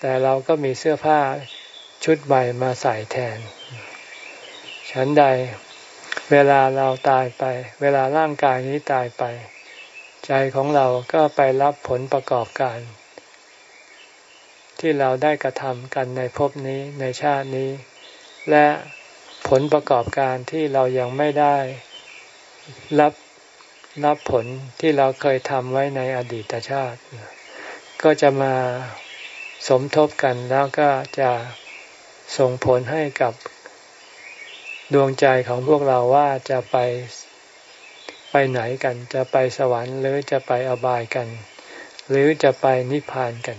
แต่เราก็มีเสื้อผ้า ชุดใหม่มาใส่แทน ฉันใดเวลาเราตายไป เวลาร่างกายนี้ตายไป ใจของเราก็ไปรับผลประกอบการ ที่เราได้กระทำกันในภพนี้ในชาตินี้ และผลประกอบการที่เรายังไม่ได้รับรับผลที่เราเคยทำไว้ในอดีตชาติ ก็จะมาสมทบกันแล้วก็จะ ส่งผลให้กับดวงใจของพวกเราว่าจะไปไปไหนกัน จะไปสวรรค์หรือจะไปอบายกัน หรือจะไปนิพพานกัน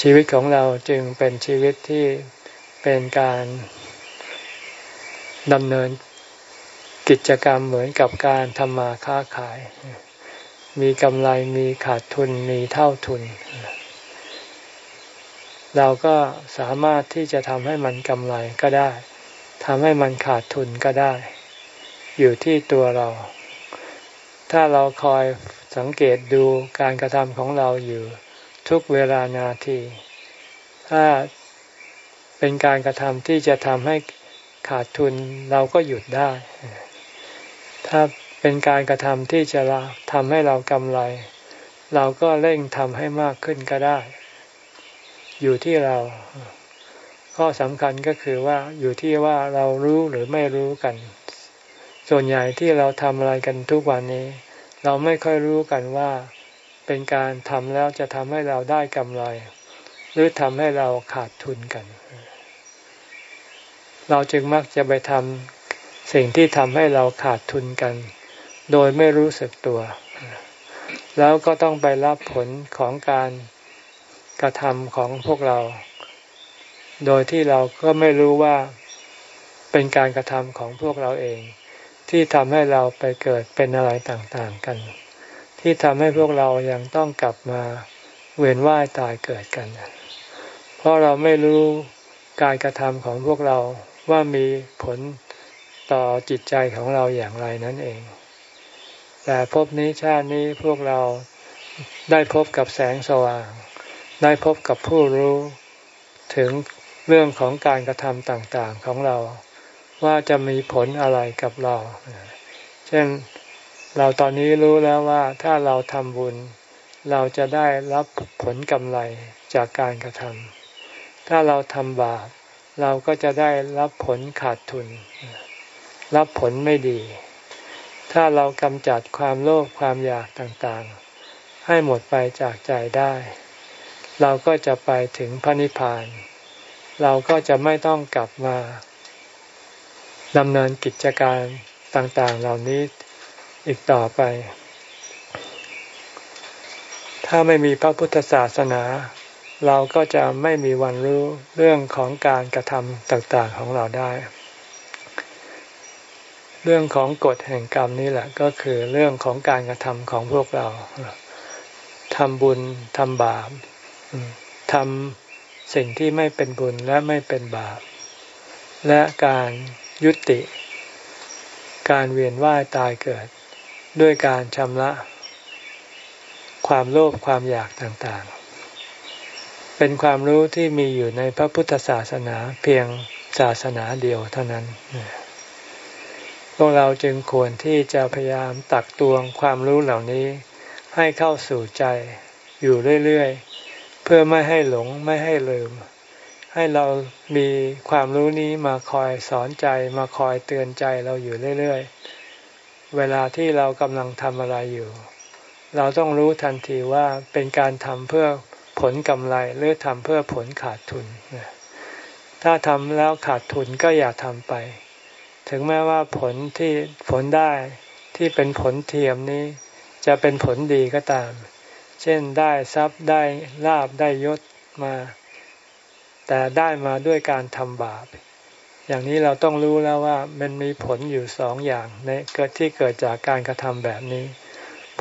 ชีวิตของเราจึงเป็นชีวิตที่เป็นการดำเนินกิจกรรมเหมือนกับการทำมาค้าขาย มีกำไรมีขาดทุนมีเท่าทุนเเราก็สามารถที่จะทำให้มันกำไรก็ได้ทำให้มันขาดทุนก็ได้ อยู่ที่ตัวเรา ถ้าเราคอยสังเกตดูการกระทำของเราอยู่ทุกเวลานาที ถ้าเป็นการกระทำที่จะทำให้ขาดทุนเราก็หยุดได้ ถ้าเป็นการกระทำที่จะทำให้เรากำไร เราก็เร่งทำให้มากขึ้นก็ได้ อยู่ที่เรา ข้อสำคัญก็คือว่าอยู่ที่ว่าเรารู้หรือไม่รู้กัน ส่วนใหญ่ที่เราทำอะไรกันทุกวันนี้ เราไม่ค่อยรู้กันว่าเป็นการทำแล้วจะทำให้เราได้กำไร หรือทำให้เราขาดทุนกัน เราจึงมักจะไปทำสิ่งที่ทำให้เราขาดทุนกัน โดยไม่รู้สึกตัว แล้วก็ต้องไปรับผลของการ กระทำของพวกเรา โดยที่เราก็ไม่รู้ว่าเป็นการกระทำของพวกเราเอง ที่ทำให้เราไปเกิดเป็นอะไรต่างๆกัน ที่ทำให้พวกเรายังต้องกลับมาเวียนว่ายตายเกิดกัน เพราะเราไม่รู้การกระทำของพวกเราว่ามีผลต่อจิตใจของเราอย่างไรนั่นเอง แต่พบนี้ชาตินี้พวกเราได้พบกับแสงสว่าง ได้พบกับผู้รู้ถึงเรื่องของการกระทำต่างๆของเรา ว่าจะมีผลอะไรกับเรา เช่นเราตอนนี้รู้แล้วว่าถ้าเราทำบุญ เราจะได้รับผลกำไรจากการกระทำถ้าเราทำบาปเราก็จะได้รับผลขาดทุน รับผลไม่ดี ถ้าเรากำจัดความโลภความอยากต่างๆ ให้หมดไปจากใจได้ เราก็จะไปถึงพระนิพพาน เราก็จะไม่ต้องกลับมาดำเนินกิจการต่างๆ เหล่านี้อีกต่อไป ถ้าไม่มีพระพุทธศาสนา เราก็จะไม่มีวันรู้เรื่องของการกระทำต่างๆของเราได้ เรื่องของกฎแห่งกรรมนี่แหละก็คือเรื่องของการกระทำของพวกเราทำบุญทำบาป ทำสิ่งที่ไม่เป็นบุญและไม่เป็นบาป และการยุติ การเวียนว่ายตายเกิด ด้วยการชำระ ความโลภความอยากต่างๆ เป็นความรู้ที่มีอยู่ในพระพุทธศาสนาเพียงศาสนาเดียวเท่านั้นพวกเราจึงควรที่จะพยายามตักตวงความรู้เหล่านี้ให้เข้าสู่ใจอยู่เรื่อยๆ เพื่อไม่ให้หลงไม่ให้ลืม ให้เรามีความรู้นี้มาคอยสอนใจมาคอยเตือนใจเราอยู่เรื่อยๆ เวลาที่เรากำลังทำอะไรอยู่ เราต้องรู้ทันทีว่าเป็นการทำเพื่อผลกำไรหรือทำเพื่อผลขาดทุน ถ้าทำแล้วขาดทุนก็อย่าทำไป ถึงแม้ว่าผลที่ผลได้ที่เป็นผลเทียมนี้ จะเป็นผลดีก็ตาม เช่นได้ทรัพย์ได้ลาบได้ยศมา แต่ได้มาด้วยการทำบาป อย่างนี้เราต้องรู้แล้วว่ามันมีผลอยู่สองอย่างในเกิดที่เกิดจากการกระทำแบบนี้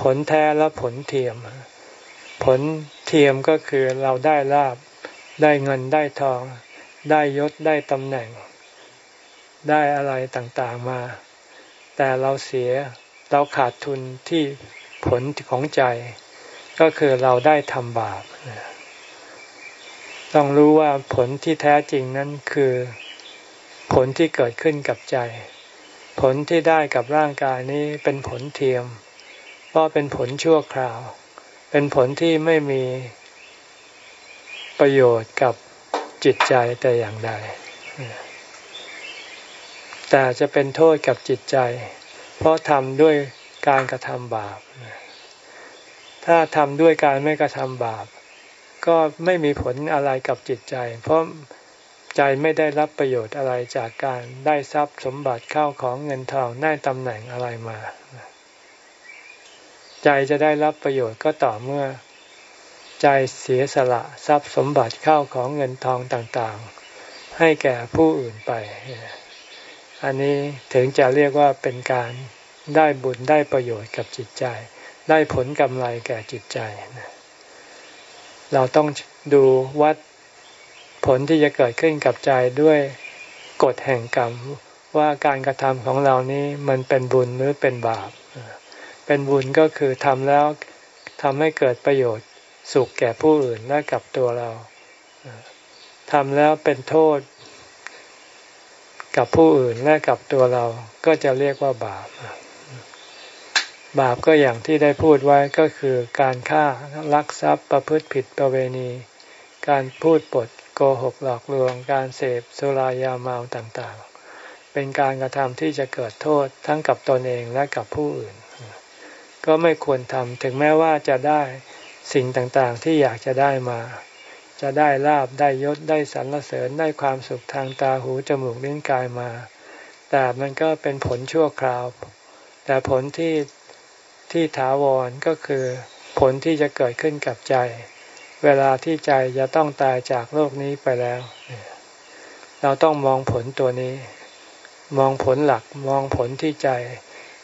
ผลแท้และผลเทียม ผลเทียมก็คือเราได้ลาบได้เงินได้ทอง ได้ยศได้ตำแหน่ง ได้อะไรต่างๆมา แต่เราเสียเราขาดทุนที่ผลของใจ ก็คือเราได้ทำบาป ต้องรู้ว่าผลที่แท้จริงนั้นคือผลที่เกิดขึ้นกับใจ ผลที่ได้กับร่างกายนี้เป็นผลเทียม เพราะเป็นผลชั่วคราว เป็นผลที่ไม่มีประโยชน์กับจิตใจแต่อย่างใด แต่จะเป็นโทษกับจิตใจ เพราะทำด้วยการกระทำบาป ถ้าทำด้วยการไม่กระทำบาป ก็ไม่มีผลอะไรกับจิตใจ เพราะใจไม่ได้รับประโยชน์อะไรจากการได้ทรัพย์สมบัติเข้าของเงินทองได้ตำแหน่งอะไรมา ใจจะได้รับประโยชน์ก็ต่อเมื่อ ใจเสียสละทรัพย์สมบัติเข้าของเงินทองต่างๆ ให้แก่ผู้อื่นไป อันนี้ถึงจะเรียกว่าเป็นการได้บุญได้ประโยชน์กับจิตใจ ได้ผลกำไรแก่จิตใจ เราต้องดูวัดผลที่จะเกิดขึ้นกับใจด้วยกฎแห่งกรรมว่าการกระทำของเรานี้มันเป็นบุญหรือเป็นบาป เป็นบุญก็คือทำแล้วทำให้เกิดประโยชน์สุขแก่ผู้อื่นและกับตัวเราทำแล้วเป็นโทษ กับผู้อื่นและกับตัวเราก็จะเรียกว่าบาป บาปก็อย่างที่ได้พูดไว้ก็คือการฆ่าลักทรัพย์ประพฤติผิดประเวณี การพูดปดโกหกหลอกลวง การเสพสุรายาเมาต่างๆ เป็นการกระทำที่จะเกิดโทษทั้งกับตนเองและกับผู้อื่น ก็ไม่ควรทำถึงแม้ว่าจะได้สิ่งต่างๆที่อยากจะได้มา จะได้ลาบได้ยศได้สรรเสริญได้ความสุขทางตาหูจมูกลิ้นกายมา แต่มันก็เป็นผลชั่วคราว แต่ผลที่ ที่ถาวรก็คือผลที่จะเกิดขึ้นกับใจ เวลาที่ใจจะต้องตายจากโลกนี้ไปแล้ว เราต้องมองผลตัวนี้ มองผลหลักมองผลที่ใจ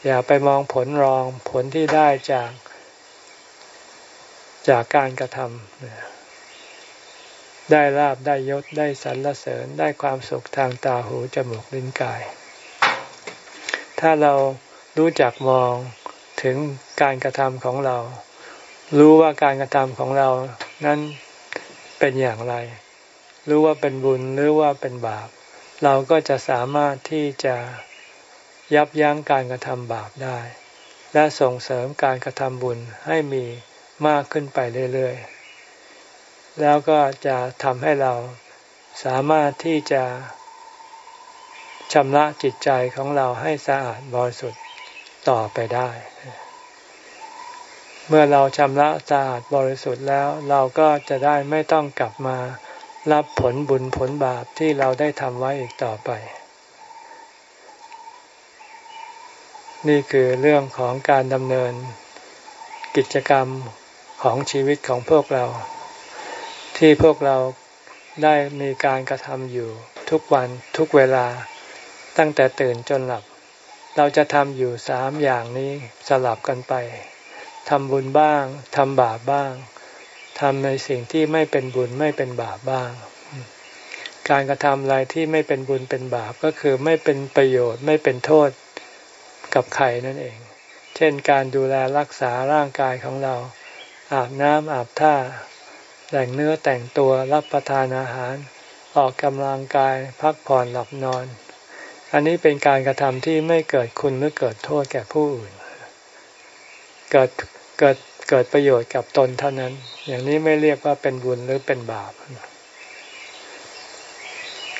อย่าไปมองผลรองผลที่ได้จากจากการกระทำได้ลาบได้ยศได้สรรเสริญได้ความสุขทางตาหูจมูกลิ้นกาย ถ้าเรารู้จักมอง ถึงการกระทำของเรา รู้ว่าการกระทำของเรานั้นเป็นอย่างไร รู้ว่าเป็นบุญหรือว่าเป็นบาป เราก็จะสามารถที่จะยับยั้งการกระทำบาปได้ และส่งเสริมการกระทำบุญให้มีมากขึ้นไปเรื่อยๆ แล้วก็จะทำให้เราสามารถที่จะชำระจิตใจของเราให้สะอาดบริสุทธิ์ ต่อไปได้ เมื่อเราชำระสะอาดบริสุทธิ์แล้ว เราก็จะได้ไม่ต้องกลับมารับผลบุญผลบาปที่เราได้ทำไว้อีกต่อไป นี่คือเรื่องของการดำเนินกิจกรรมของชีวิตของพวกเรา ที่พวกเราได้มีการกระทำอยู่ทุกวันทุกเวลาตั้งแต่ตื่นจนหลับ เราจะทำอยู่สามอย่างนี้สลับกันไปทำบุญบ้างทำบาปบ้างทำในสิ่งที่ไม่เป็นบุญไม่เป็นบาปบ้าง การกระทำอะไรที่ไม่เป็นบุญเป็นบาปก็คือไม่เป็นประโยชน์ไม่เป็นโทษกับใครนั่นเอง เช่นการดูแลรักษาร่างกายของเรา อาบน้ำอาบท่าแต่งเนื้อแต่งตัวรับประทานอาหาร ออกกำลังกายพักผ่อนหลับนอน อันนี้เป็นการกระทำที่ไม่เกิดคุณหรือเกิดโทษแก่ผู้อื่น เกิดเกิดเกิดประโยชน์กับตนเท่านั้น อย่างนี้ไม่เรียกว่าเป็นบุญหรือเป็นบาป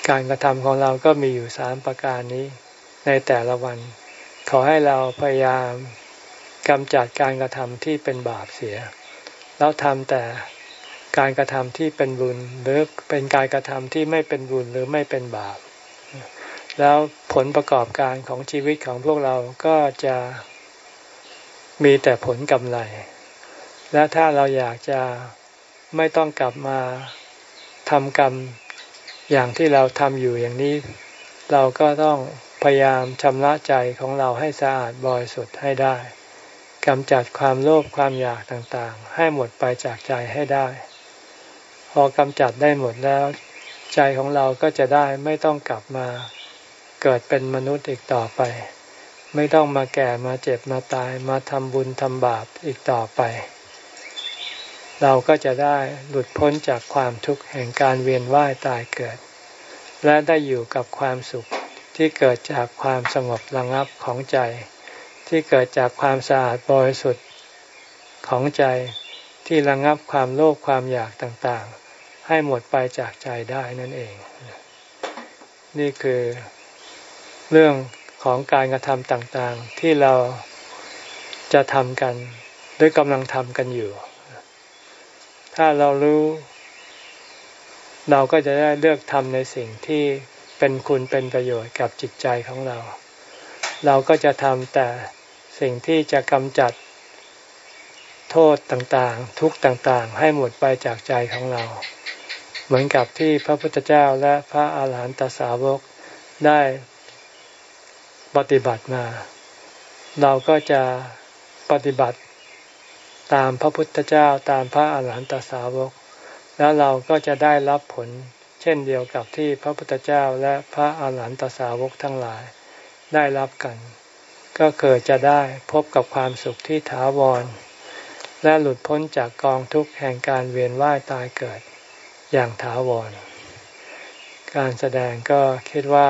การกระทำของเราก็มีอยู่สามประการนี้ ในแต่ละวัน ขอให้เราพยายามกำจัดการกระทำที่เป็นบาปเสีย แล้วทำแต่การกระทำที่เป็นบุญหรือเป็นการกระทำที่ไม่เป็นบุญหรือไม่เป็นบาป แล้วผลประกอบการของชีวิตของพวกเราก็จะมีแต่ผลกำไร และถ้าเราอยากจะไม่ต้องกลับมาทำกรรมอย่างที่เราทำอยู่อย่างนี้ เราก็ต้องพยายามชำระใจของเราให้สะอาดบริสุทธิ์ให้ได้กำจัดความโลภความอยากต่างๆ ให้หมดไปจากใจให้ได้ พอกำจัดได้หมดแล้ว ใจของเราก็จะได้ไม่ต้องกลับมา เกิดเป็นมนุษย์อีกต่อไป ไม่ต้องมาแก่มาเจ็บมาตายมาทำบุญทำบาปอีกต่อไป เราก็จะได้หลุดพ้นจากความทุกข์แห่งการเวียนว่ายตายเกิด และได้อยู่กับความสุขที่เกิดจากความสงบระงับของใจ ที่เกิดจากความสะอาดบริสุทธิ์ของใจที่ระงับความโลภความอยากต่างๆ ให้หมดไปจากใจได้นั่นเอง นี่คือ เรื่องของการกระทำต่างๆ ที่เราจะทำกัน หรือกำลังทำกันอยู่ ถ้าเรารู้ เราก็จะได้เลือกทำในสิ่งที่เป็นคุณเป็นประโยชน์กับจิตใจของเรา เราก็จะทำแต่สิ่งที่จะกำจัดโทษต่างๆ ทุกต่างๆ ให้หมดไปจากใจของเรา เหมือนกับที่พระพุทธเจ้าและพระอาหารหันตสาวกได้ ปฏิบัติมา เราก็จะปฏิบัติตามพระพุทธเจ้าตามพระอาหารหันตสาวก แล้วเราก็จะได้รับผล เช่นเดียวกับที่พระพุทธเจ้าและพระอาหารหันตสาวกทั้งหลายได้รับกัน ก็เกิดจะได้พบกับความสุขที่ถาวร และหลุดพ้นจากกองทุกข์แห่งการเวียนว่ายตายเกิดอย่างถาวร การแสดงก็คิดว่า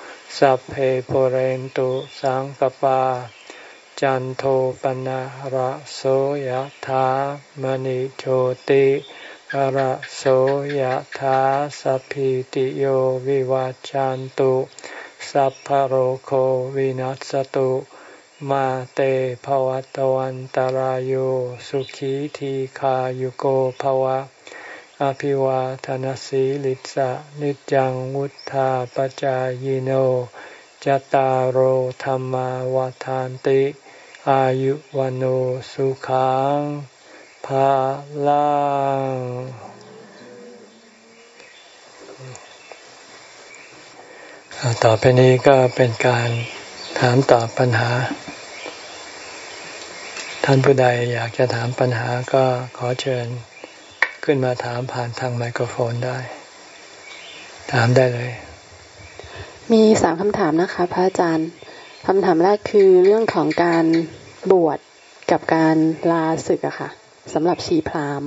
สัพเพโพเรนตุสังกปา จันโทปนะระโสยธามณิโชติระโสยธาสัพพิติโยวิวัจจันตุสัพพโรโควินัสตุมาเตภวัตวันตารโยสุขีทีขายุโกภวะ อภิวาทนสีลิสะนิจังวุธาปจายโนจตารโหธรรมวาทานติ อายุวันโอสุขังภาลังต่อไปนี้ก็เป็นการถามตอบปัญหา ท่านผู้ใดอยากจะถามปัญหาก็ขอเชิญ ขึ้นมาถามผ่านทางไมโครโฟนได้ ถามได้เลย มีสามคำถามนะคะ พระอาจารย์คำถามแรกคือเรื่องของการบวชกับการลาศึกอะค่ะสำหรับชีพราม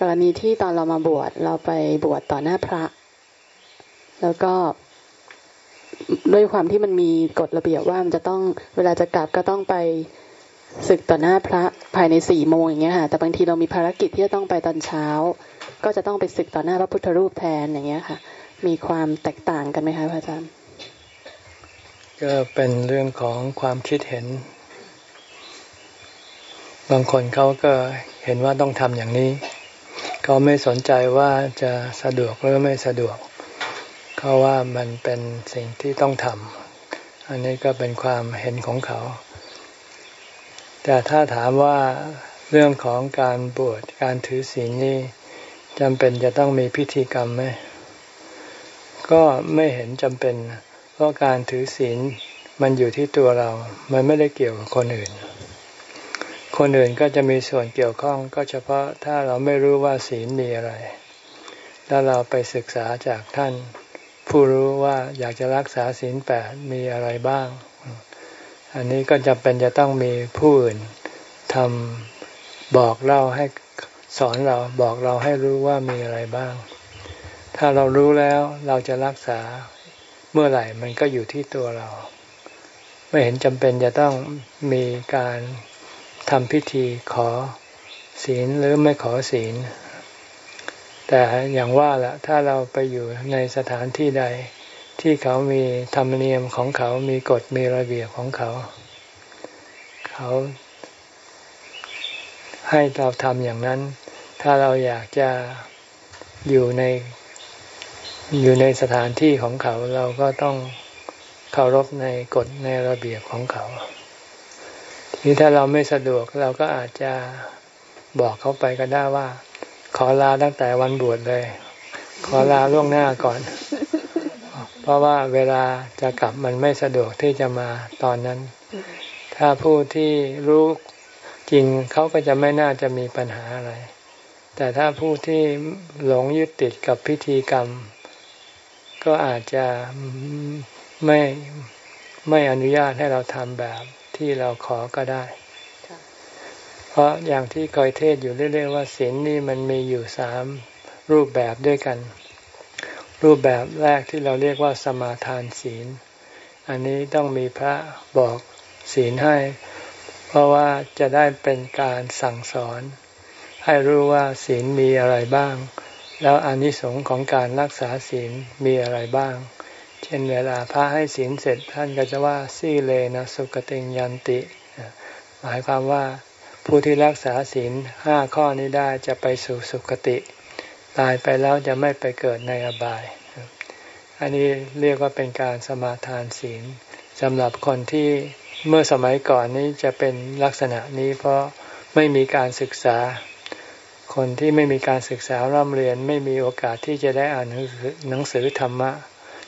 กรณีที่ตอนเรามาบวชเราไปบวชต่อหน้าพระ แล้วก็ด้วยความที่มันมีกฎระเบียบว่ามันจะต้องเวลาจะกลับก็ต้องไป ศึกต่อหน้าพระภายในสี่โมงอย่างเงี้ยค่ะ แต่บางทีเรามีภารกิจที่จะต้องไปตอนเช้า ก็จะต้องไปศึกต่อหน้าพระพุทธรูปแทนอย่างเงี้ยค่ะ มีความแตกต่างกันไหมคะพระอาจารย์ ก็เป็นเรื่องของความคิดเห็น บางคนเขาก็เห็นว่าต้องทำอย่างนี้ เขาไม่สนใจว่าจะสะดวกหรือไม่สะดวก เขาว่ามันเป็นสิ่งที่ต้องทำอันนี้ก็เป็นความเห็นของเขา แต่ถ้าถามว่าเรื่องของการบวชการถือศีลนี่จำเป็นจะต้องมีพิธีกรรมไหมก็ไม่เห็นจำเป็น เพราะการถือศีลมันอยู่ที่ตัวเรา มันไม่ได้เกี่ยวกับคนอื่น คนอื่นก็จะมีส่วนเกี่ยวข้องก็เฉพาะถ้าเราไม่รู้ว่าศีลมีอะไรแล้วเราไปศึกษาจากท่าน ผู้รู้ว่าอยากจะรักษาศีลแปดมีอะไรบ้าง อันนี้ก็จะเป็นจะต้องมีผู้อื่นทำบอกเราให้สอนเราบอกเราให้รู้ว่ามีอะไรบ้าง ถ้าเรารู้แล้วเราจะรักษาเมื่อไหร่มันก็อยู่ที่ตัวเรา ไม่เห็นจำเป็นจะต้องมีการทำพิธีขอศีลหรือไม่ขอศีล แต่อย่างว่าแหละถ้าเราไปอยู่ในสถานที่ใด ที่เขามีธรรมเนียมของเขามีกฎมีระเบียบของเขา เขาให้เราทำอย่างนั้น ถ้าเราอยากจะอยู่ในอยู่ในสถานที่ของเขาเราก็ต้องเคารพในกฎในระเบียบของเขาทีถ้าเราไม่สะดวกเราก็อาจจะบอกเขาไปก็ได้ว่า ขอลาตั้งแต่วันบวชเลย ขอลาล่วงหน้าก่อน เพราะว่าเวลาจะกลับมันไม่สะดวกที่จะมาตอนนั้น ถ้าผู้ที่รู้จริงเขาก็จะไม่น่าจะมีปัญหาอะไร แต่ถ้าผู้ที่หลงยึดติดกับพิธีกรรม ก็อาจจะไม่ไม่อนุญาตให้เราทำแบบที่เราขอก็ได้ เพราะอย่างที่เคยเทศอยู่เรื่อยๆว่าศีลนี่มันมีอยู่สามรูปแบบด้วยกัน รูปแบบแรกที่เราเรียกว่าสมาทานศีล อันนี้ต้องมีพระบอกศีลให้ เพราะว่าจะได้เป็นการสั่งสอน ให้รู้ว่าศีลมีอะไรบ้าง แล้วอนิสงส์ของการรักษาศีลมีอะไรบ้าง เช่นเวลาพระให้ศีลเสร็จท่านก็จะว่าสี่เลนะสุกติยันติ หมายความว่าผู้ที่รักษาศีลห้าข้อนี้ได้จะไปสู่สุคติ ตายไปแล้วจะไม่ไปเกิดในอบาย อันนี้เรียกว่าเป็นการสมาทานศีลสำหรับคนที่เมื่อสมัยก่อนนี้จะเป็นลักษณะนี้เพราะไม่มีการศึกษา คนที่ไม่มีการศึกษาร่ำเรียนไม่มีโอกาสที่จะได้อ่านหนังสือธรรมะ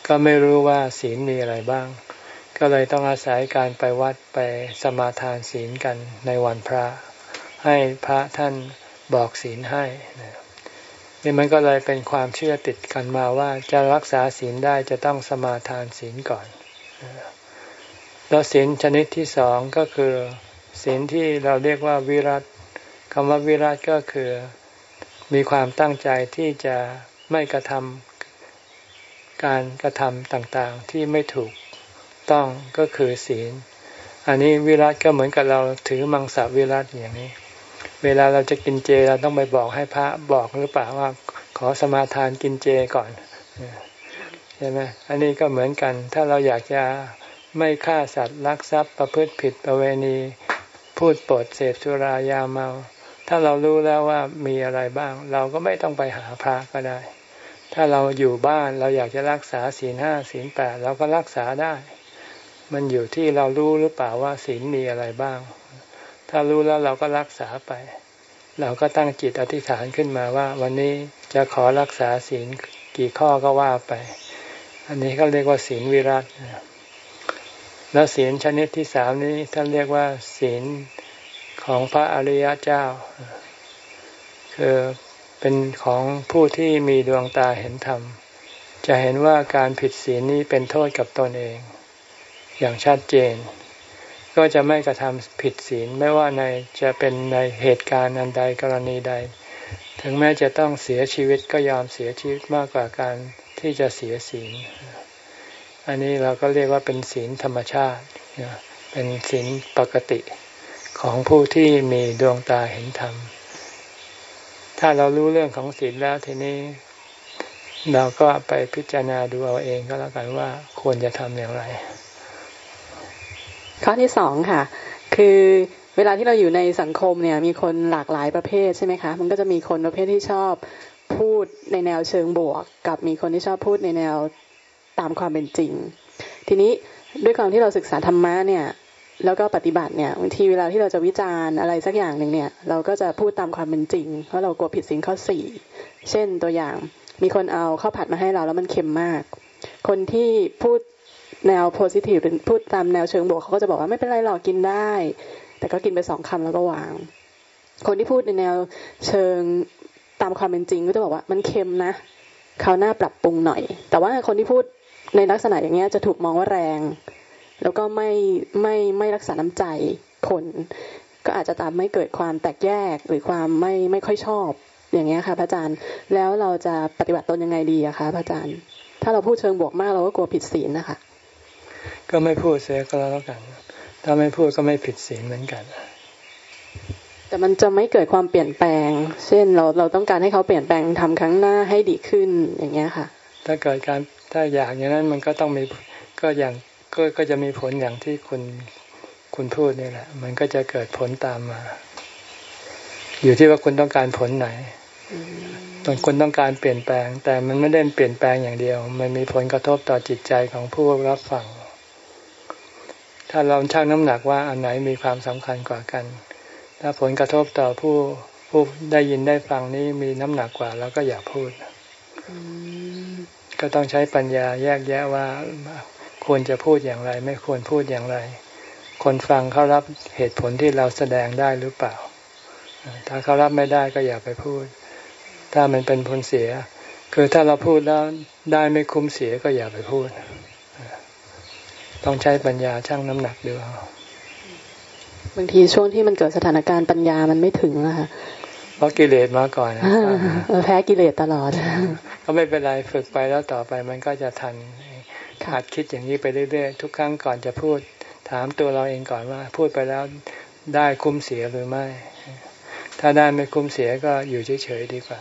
ก็ไม่รู้ว่าศีลมีอะไรบ้าง ก็เลยต้องอาศัยการไปวัดไปสมาทานศีลกันในวันพระ ให้พระท่านบอกศีลให้นะ นี่มันก็เลยเป็นความเชื่อติดกันมาว่าจะรักษาศีลได้จะต้องสมาทานศีลก่อนแล้วศีลชนิดที่สองก็คือศีลที่เราเรียกว่าวิรัตคำว่าวิรัตก็คือมีความตั้งใจที่จะไม่กระทำการกระทำต่างๆที่ไม่ถูกต้องก็คือศีล อันนี้วิรัตก็เหมือนกับเราถือมังสวิรัตอย่างนี้ เวลาเราจะกินเจเราต้องไปบอกให้พระบอกหรือเปล่าว่า ขอสมาทานกินเจก่อนใช่ไหมอันนี้ก็เหมือนกัน ถ้าเราอยากจะไม่ฆ่าสัตว์ลักทรัพย์ประพฤติผิดประเวณี พูดปดเสพสุรายาเมา ถ้าเรารู้แล้วว่ามีอะไรบ้าง เราก็ไม่ต้องไปหาพระก็ได้ ถ้าเราอยู่บ้านเราอยากจะรักษาศีลห้าศีลแปดเราก็รักษาได้ มันอยู่ที่เรารู้หรือเปล่าว่าศีลมีอะไรบ้าง ถ้ารู้แล้วเราก็รักษาไป เราก็ตั้งจิตอธิษฐานขึ้นมาว่า วันนี้จะขอรักษาศีลกี่ข้อก็ว่าไป อันนี้เขาเรียกว่าศีลวิรัตแล้วศีลชนิดที่สามนี้ท่านเรียกว่าศีลของพระอริยเจ้า คือเป็นของผู้ที่มีดวงตาเห็นธรรม จะเห็นว่าการผิดศีลนี้เป็นโทษกับตนเอง อย่างชัดเจน ก็จะไม่กระทำผิดศีลไม่ว่าในจะเป็นในเหตุการณ์อันใดกรณีใด ถึงแม้จะต้องเสียชีวิตก็ยอมเสียชีวิตมากกว่าการที่จะเสียศีล อันนี้เราก็เรียกว่าเป็นศีลธรรมชาติ เป็นศีลปกติของผู้ที่มีดวงตาเห็นธรรม ถ้าเรารู้เรื่องของศีลแล้วทีนี้ เราก็ไปพิจารณาดูเอาเองก็แล้วกันว่าควรจะทำอย่างไร ข้อที่สองค่ะ คือเวลาที่เราอยู่ในสังคมเนี่ยมีคนหลากหลายประเภทใช่ไหมคะ มันก็จะมีคนประเภทที่ชอบพูดในแนวเชิงบวก กับมีคนที่ชอบพูดในแนวตามความเป็นจริง ทีนี้ด้วยความที่เราศึกษาธรรมะเนี่ยแล้วก็ปฏิบัติเนี่ยบางทีเวลาที่เราจะวิจารณ์อะไรสักอย่างหนึ่งเนี่ย เราก็จะพูดตามความเป็นจริง เพราะเรากลัวผิดสินข้อสี่เช่นตัวอย่างมีคนเอาข้าวผัดมาให้เราแล้วมันเค็มมาก คนที่พูด แนวโพซิทีฟหรือพูดตามแนวเชิงบวกเขาก็จะบอกว่าไม่เป็นไรหรอกกินได้ แต่ก็กินไปสองคำแล้วก็วาง คนที่พูดในแนวเชิงตามความเป็นจริงก็จะบอกว่ามันเค็มนะเขาหน้าปรับปรุงหน่อย แต่ว่าคนที่พูดในลักษณะอย่างเงี้ยจะถูกมองว่าแรง แล้วก็ไม่ไม่ไม่รักษาน้ำใจคน ก็อาจจะทำให้เกิดความแตกแยกหรือความไม่ไม่ค่อยชอบอย่างเงี้ยค่ะพระอาจารย์แล้วเราจะปฏิบัติตนยังไงดีอะคะพระอาจารย์ ถ้าเราพูดเชิงบวกมากเราก็กลัวผิดศีลนะคะ ก็ไม่พูดเสียก็แล้วกัน ถ้าไม่พูดก็ไม่ผิดศีลเหมือนกัน แต่มันจะไม่เกิดความเปลี่ยนแปลง เช่นเราเราต้องการให้เขาเปลี่ยนแปลงทำครั้งหน้าให้ดีขึ้นอย่างเงี้ยค่ะ ถ้าเกิดการถ้าอยากอย่างนั้นมันก็ต้องมีก็อย่างก็ก็จะมีผลอย่างที่คุณคุณพูดนี่แหละ มันก็จะเกิดผลตามมา อยู่ที่ว่าคุณต้องการผลไหนบางคนต้องการเปลี่ยนแปลง แต่มันไม่ได้เปลี่ยนแปลงอย่างเดียว มันมีผลกระทบต่อจิตใจของผู้รับฟัง ถ้าเราชั่งน้ำหนักว่าอันไหนมีความสำคัญกว่ากัน ถ้าผลกระทบต่อผู้ผู้ได้ยินได้ฟังนี้มีน้ำหนักกว่าแล้วก็อย่าพูด ก็ต้องใช้ปัญญาแยกแยะว่าควรจะพูดอย่างไร ไม่ควรพูดอย่างไร คนฟังเขารับเหตุผลที่เราแสดงได้หรือเปล่า ถ้าเขารับไม่ได้ก็อย่าไปพูด ถ้ามันเป็นผลเสีย คือถ้าเราพูดแล้วได้ไม่คุ้มเสียก็อย่าไปพูด ต้องใช้ปัญญาชั่งน้ำหนักดูบางทีช่วงที่มันเกิดสถานการณ์ปัญญามันไม่ถึงอะค่ะเพราะกิเลสมาก่อนแพ้กิเลสตลอด ก็ไม่เป็นไรฝึกไปแล้วต่อไปมันก็จะทันขาดคิดอย่างนี้ไปเรื่อยๆ ทุกครั้งก่อนจะพูด ถามตัวเราเองก่อนว่า พูดไปแล้วได้คุ้มเสียหรือไม่ ถ้าได้ไม่คุ้มเสียก็อยู่เฉยๆดีกว่า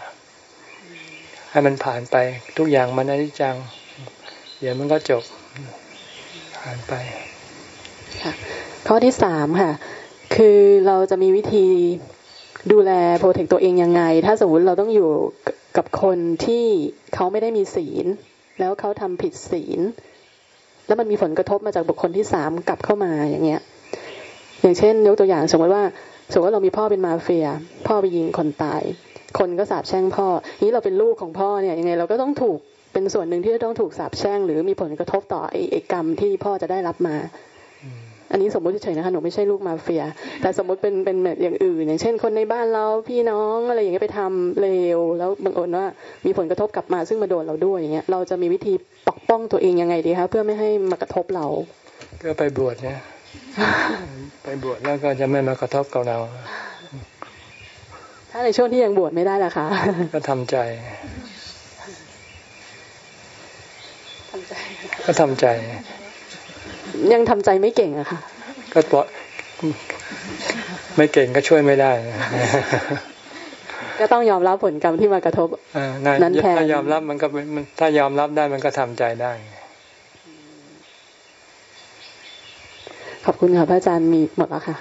ให้มันผ่านไปทุกอย่างมันอนิจจัง เดี๋ยวมันก็จบ ผ่านไปข้อที่สามค่ะ คือเราจะมีวิธีดูแลโปรเทคตัวเองยังไง ถ้าสมมติเราต้องอยู่กับคนที่เขาไม่ได้มีศีล แล้วเขาทำผิดศีล แล้วมันมีผลกระทบมาจากบุคคลที่สามกลับเข้ามาอย่างเงี้ย อย่างเช่น ยกตัวอย่างสมมติว่าสมมติว่าเรามีพ่อเป็นมาเฟีย พ่อไปยิงคนตาย คนก็สาบแช่งพ่อนี้เราเป็นลูกของพ่อเนี่ยยังไงเราก็ต้องถูก เป็นส่วนหนึ่งที่จะต้องถูกสาบแช่งหรือมีผลกระทบต่อไอ้กรรมที่พ่อจะได้รับมาอันนี้สมมติเฉยๆนะคะหนูไม่ใช่ลูกมาเฟีย แต่สมมติเป็นเป็นแบบอย่างอื่น อย่างเช่น คนในบ้านเราพี่น้องอะไรอย่างเงี้ยไปทำเลวแล้วบังเอิญว่ามีผลกระทบกลับมาซึ่งมาโดนเราด้วยอย่างเงี้ยเราจะมีวิธีปกป้องตัวเองยังไงดีคะเพื่อไม่ให้มากระทบเราก็ไปบวชเนี่ยไปบวชแล้วก็จะไม่มากระทบกับเรา ถ้าในช่วงที่ยังบวชไม่ได้ล่ะคะก็ทำใจ ก็ทำใจ ยังทำใจไม่เก่งอะค่ะ ก็ปะไม่เก่งก็ช่วยไม่ได้ ก็ต้องยอมรับผลกรรมที่มากระทบนั้นแทนถ้ายอมรับมันก็ถ้ายอมรับได้มันก็ทำใจได้ขอบคุณค่ะพระอาจารย์มีหมดแล้วค่ะ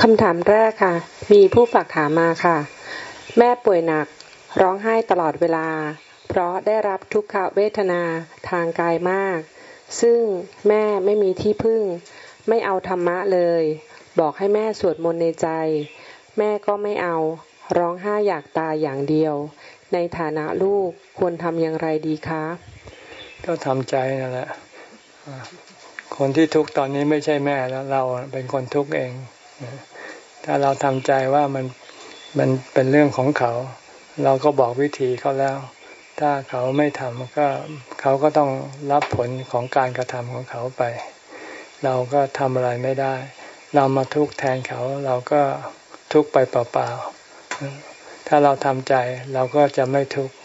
คำถามแรกค่ะ มีผู้ฝากถามมาค่ะ แม่ป่วยหนัก ร้องไห้ตลอดเวลา เพราะได้รับทุกขเวทนาทางกายมาก ซึ่งแม่ไม่มีที่พึ่ง ไม่เอาธรรมะเลย บอกให้แม่สวดมนต์ในใจ แม่ก็ไม่เอา ร้องไห้อยากตายอย่างเดียว ในฐานะลูกควรทำอย่างไรดีคะ ก็ทำใจนั่นแหละคนที่ทุกข์ตอนนี้ไม่ใช่แม่แล้ว เราเป็นคนทุกข์เอง ถ้าเราทำใจว่ามันมันเป็นเรื่องของเขา เราก็บอกวิธีเขาแล้ว ถ้าเขาไม่ทำก็เขาก็ต้องรับผลของการกระทำของเขาไป เราก็ทำอะไรไม่ได้ เรามาทุกข์แทนเขาเราก็ทุกข์ไปเปล่าๆ ถ้าเราทำใจเราก็จะไม่ทุกข์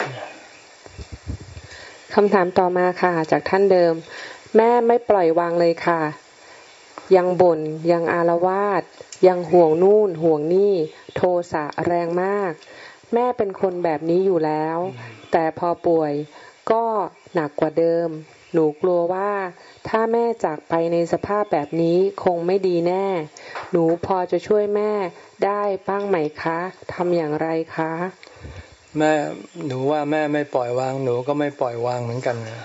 คำถามต่อมาค่ะ จากท่านเดิม แม่ไม่ปล่อยวางเลยค่ะ ยังบน่นยังอารวาสยังห่วงนู่นห่วงนี่ โทสะแรงมาก แม่เป็นคนแบบนี้อยู่แล้ว แต่พอป่วยก็หนักกว่าเดิม หนูกลัวว่าถ้าแม่จากไปในสภาพแบบนี้คงไม่ดีแน่ หนูพอจะช่วยแม่ได้บ้างไหมคะทำอย่างไรคะ แม่หนูว่าแม่ไม่ปล่อยวาง หนูก็ไม่ปล่อยวางเหมือนกันนะ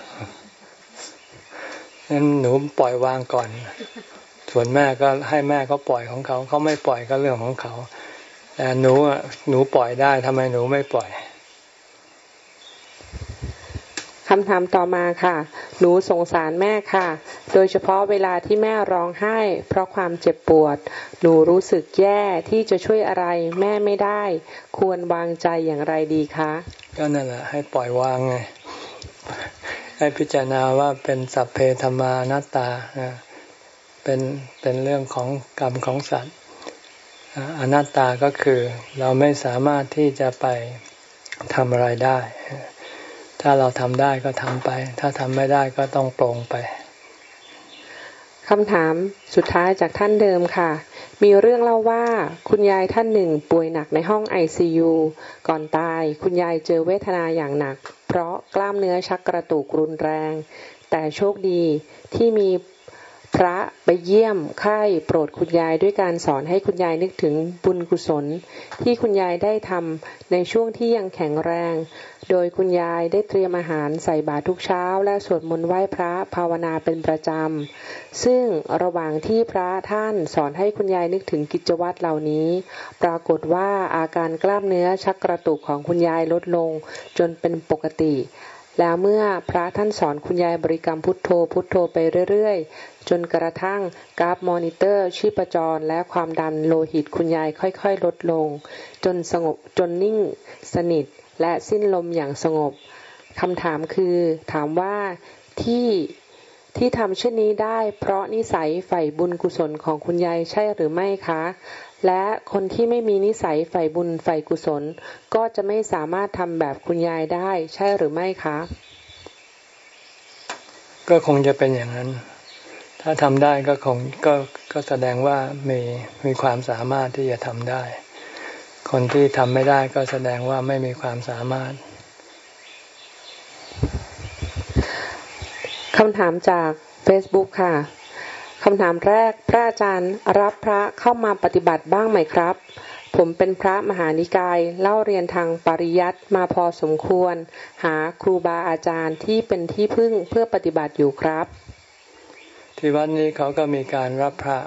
งั้นหนูปล่อยวางก่อน ส่วนแม่ก็ให้แม่เขาปล่อยของเขาเขาไม่ปล่อยก็เรื่องของเขา แต่หนูอะหนูปล่อยได้ทำไมหนูไม่ปล่อยคำถามต่อมาค่ะ หนูสงสารแม่ค่ะ โดยเฉพาะเวลาที่แม่ร้องไห้ เพราะความเจ็บปวด หนูรู้สึกแย่ที่จะช่วยอะไร แม่ไม่ได้ ควรวางใจอย่างไรดีคะ ก็นั่นแหละให้ปล่อยวางไง ให้พิจารณาว่าเป็นสัพเพธรรมานัตตา เป็นเป็นเรื่องของกรรมของสัตว์ อนัตตาก็คือเราไม่สามารถที่จะไปทำอะไรได้ ถ้าเราทำได้ก็ทำไป ถ้าทำไม่ได้ก็ต้องปรงไปคำถามสุดท้ายจากท่านเดิมค่ะ มีเรื่องเล่าว่าคุณยายท่านหนึ่งป่วยหนักในห้องไอซียูก่อนตาย คุณยายเจอเวทนาอย่างหนัก เพราะกล้ามเนื้อชักกระตุกรุนแรง แต่โชคดีที่มี พระไปเยี่ยมไข้โปรดคุณยายด้วยการสอนให้คุณยายนึกถึงบุญกุศล ที่คุณยายได้ทำในช่วงที่ยังแข็งแรง โดยคุณยายได้เตรียมอาหารใส่บาตรทุกเช้า และสวดมนต์ไหว้พระภาวนาเป็นประจำ ซึ่งระหว่างที่พระท่านสอนให้คุณยายนึกถึงกิจวัตรเหล่านี้ ปรากฏว่าอาการกล้ามเนื้อชักกระตุกของคุณยายลดลง จนเป็นปกติ แล้วเมื่อพระท่านสอนคุณยายบริกรรมพุทโธพุทโธไปเรื่อยๆ จนกระทั่งกราฟมอนิเตอร์ ชีพจรและความดันโลหิตคุณยายค่อยๆ ลดลง จนสงบจนนิ่งสนิทและสิ้นลมอย่างสงบคำถามคือ ถามว่าที่ที่ทำเช่นนี้ได้ เพราะนิสัยใฝ่บุญกุศลของคุณยายใช่หรือไม่คะ และคนที่ไม่มีนิสัยใฝ่บุญใฝ่กุศล ก็จะไม่สามารถทำแบบคุณยายได้ใช่หรือไม่คะ ก็คงจะเป็นอย่างนั้น ถ้าทำได้ก็คงก็ก็แสดงว่ามีมีความสามารถที่จะทำได้ คนที่ทำไม่ได้ก็แสดงว่าไม่มีความสามารถคำถามจาก Facebook ค่ะ คำถามแรก พระอาจารย์รับพระเข้ามาปฏิบัติบ้างไหมครับ ผมเป็นพระมหานิกายเล่าเรียนทางปริยัติมาพอสมควร หาครูบาอาจารย์ที่เป็นที่พึ่งเพื่อปฏิบัติอยู่ครับ ที่วัดนี้เขาก็มีการรับพระ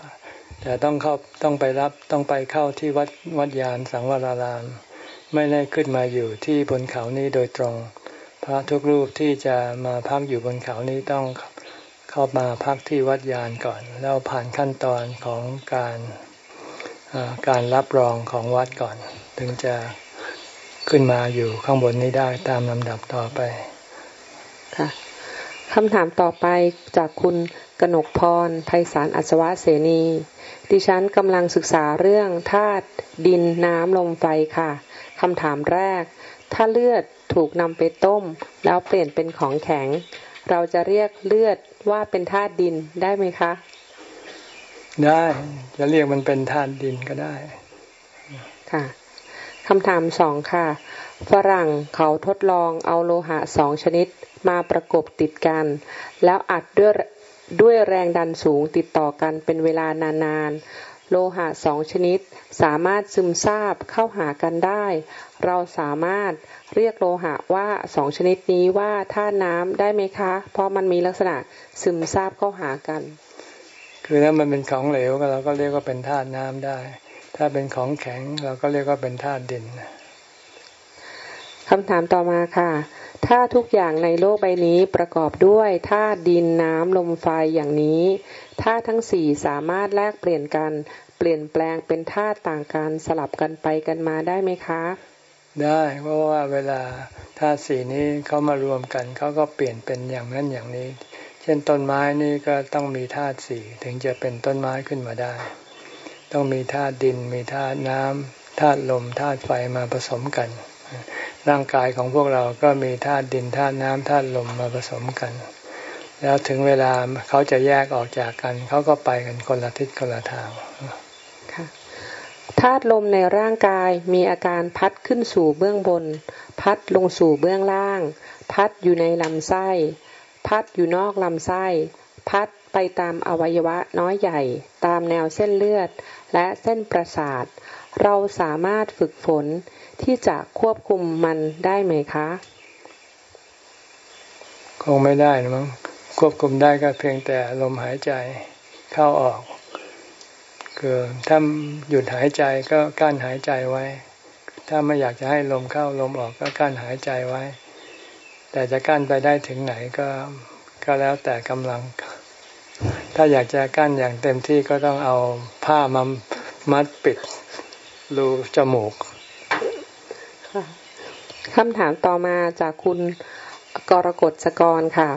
แต่ต้องเข้าต้องไปรับต้องไปเข้าที่วัดวัดยานสังวราราม ไม่ได้ขึ้นมาอยู่ที่บนเขานี้โดยตรง พระทุกรูปที่จะมาพักอยู่บนเขานี้ต้อง เข้ามาพักที่วัดยานก่อน แล้วผ่านขั้นตอนของการการรับรองของวัดก่อน ถึงจะขึ้นมาอยู่ข้างบนนี้ได้ตามลำดับต่อไป ค่ะคำถามต่อไปจากคุณกนกพรไพศาลอัศวะเสนี ดิฉันกำลังศึกษาเรื่องธาตุดินน้ำลมไฟค่ะคำถามแรก ถ้าเลือดถูกนำไปต้ม แล้วเปลี่ยนเป็นของแข็ง เราจะเรียกเลือด ว่าเป็นธาตุดินได้ไหมคะ ได้จะเรียกมันเป็นธาตุดินก็ได้ ค่ะคำถามสองค่ะ ฝรั่งเขาทดลองเอาโลหะสองชนิดมาประกบติดกัน แล้วอัดด้วยด้วยแรงดันสูงติดต่อกันเป็นเวลานานๆ โลหะสองชนิด สามารถซึมซาบเข้าหากันได้ เราสามารถเรียกโลหะว่าสองชนิดนี้ว่าธาตุน้ำได้ไหมคะ เพราะมันมีลักษณะซึมซาบเข้าหากัน คือถ้ามันเป็นของเหลวก็เราก็เรียกว่าเป็นธาตุน้ำได้ ถ้าเป็นของแข็งเราก็เรียกว่าเป็นธาตุดินคำถามต่อมาค่ะ ถ้าทุกอย่างในโลกใบนี้ประกอบด้วยธาตุดินน้ำลมไฟอย่างนี้ธาตุทั้งสี่สามารถแลกเปลี่ยนกัน เปลี่ยนแปลงเป็นธาตุต่างกันสลับกันไปกันมาได้ไหมคะ ได้เพราะว่าเวลาธาตุสี่นี้เขามารวมกันเขาก็เปลี่ยนเป็นอย่างนั้นอย่างนี้ เช่นต้นไม้นี่ก็ต้องมีธาตุสี่ถึงจะเป็นต้นไม้ขึ้นมาได้ ต้องมีธาตุดิน มีธาตุน้ำธาตุลมธาตุไฟมาผสมกันร่างกายของพวกเราก็มีธาตุดินธาตุน้ำธาตุลมมาผสมกัน แล้วถึงเวลาเขาจะแยกออกจากกัน เขาก็ไปกันคนละทิศคนละทาง ธาตุลมในร่างกายมีอาการพัดขึ้นสู่เบื้องบน พัดลงสู่เบื้องล่าง พัดอยู่ในลำไส้ พัดอยู่นอกลำไส้ พัดไปตามอวัยวะน้อยใหญ่ ตามแนวเส้นเลือด และเส้นประสาท เราสามารถฝึกฝนที่จะควบคุมมันได้ไหมคะ คงไม่ได้นะมั้งควบคุมได้ก็เพียงแต่ลมหายใจเข้าออก คือถ้าหยุดหายใจก็กั้นหายใจไว้ ถ้าไม่อยากจะให้ลมเข้าลมออกก็กั้นหายใจไว้ แต่จะกั้นไปได้ถึงไหนก็ก็แล้วแต่กำลัง ถ้าอยากจะกั้นอย่างเต็มที่ก็ต้องเอาผ้ามามัดปิดรูจมูกคำถามต่อมาจากคุณกรกฎสกรค่ะ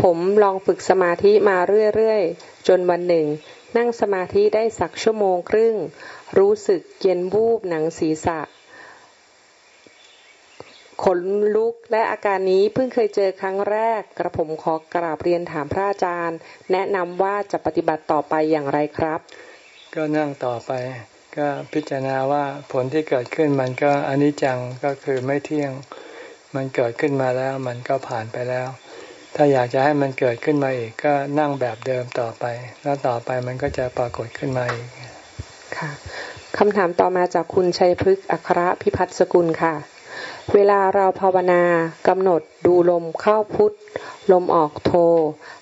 ผมลองฝึกสมาธิมาเรื่อย ๆ จนวันหนึ่ง นั่งสมาธิได้สักชั่วโมงครึ่ง รู้สึกเย็นบูบหนังศีรษะ ขนลุกและอาการนี้เพิ่งเคยเจอครั้งแรก กระผมขอกราบเรียนถามพระอาจารย์ แนะนำว่าจะปฏิบัติต่อไปอย่างไรครับ ก็นั่งต่อไป ก็พิจารณาว่าผลที่เกิดขึ้นมันก็อนิจจังก็คือไม่เที่ยง มันเกิดขึ้นมาแล้ว มันก็ผ่านไปแล้ว ถ้าอยากจะให้มันเกิดขึ้นมาอีกก็นั่งแบบเดิมต่อไป แล้วต่อไปมันก็จะปรากฏขึ้นมาอีกค่ะคำถามต่อมาจากคุณชัยพฤกษ์อัครพิพัฒน์สกุลค่ะ เวลาเราภาวนากำหนดดูลมเข้าพุทธลมออกโท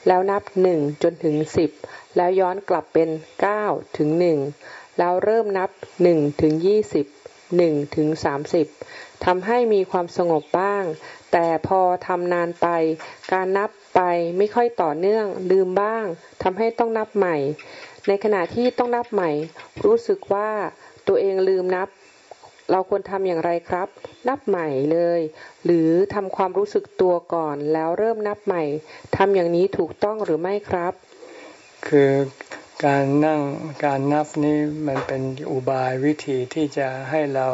แล้วนับหนึ่งจนถึงสิบแล้วย้อนกลับเป็นเก้าถึงหนึ่งแล้วเริ่มนับหนึ่งถึงยี่สิบหนึ่งถึงสามสิบทำให้มีความสงบบ้าง แต่พอทำนานไป การนับไปไม่ค่อยต่อเนื่องลืมบ้างทำให้ต้องนับใหม่ ในขณะที่ต้องนับใหม่ รู้สึกว่าตัวเองลืมนับ เราควรทำอย่างไรครับ นับใหม่เลย หรือทำความรู้สึกตัวก่อนแล้วเริ่มนับใหม่ทำอย่างนี้ถูกต้องหรือไม่ครับ คือการนั่งการนับนี้มันเป็นอุบายวิธีที่จะให้เรา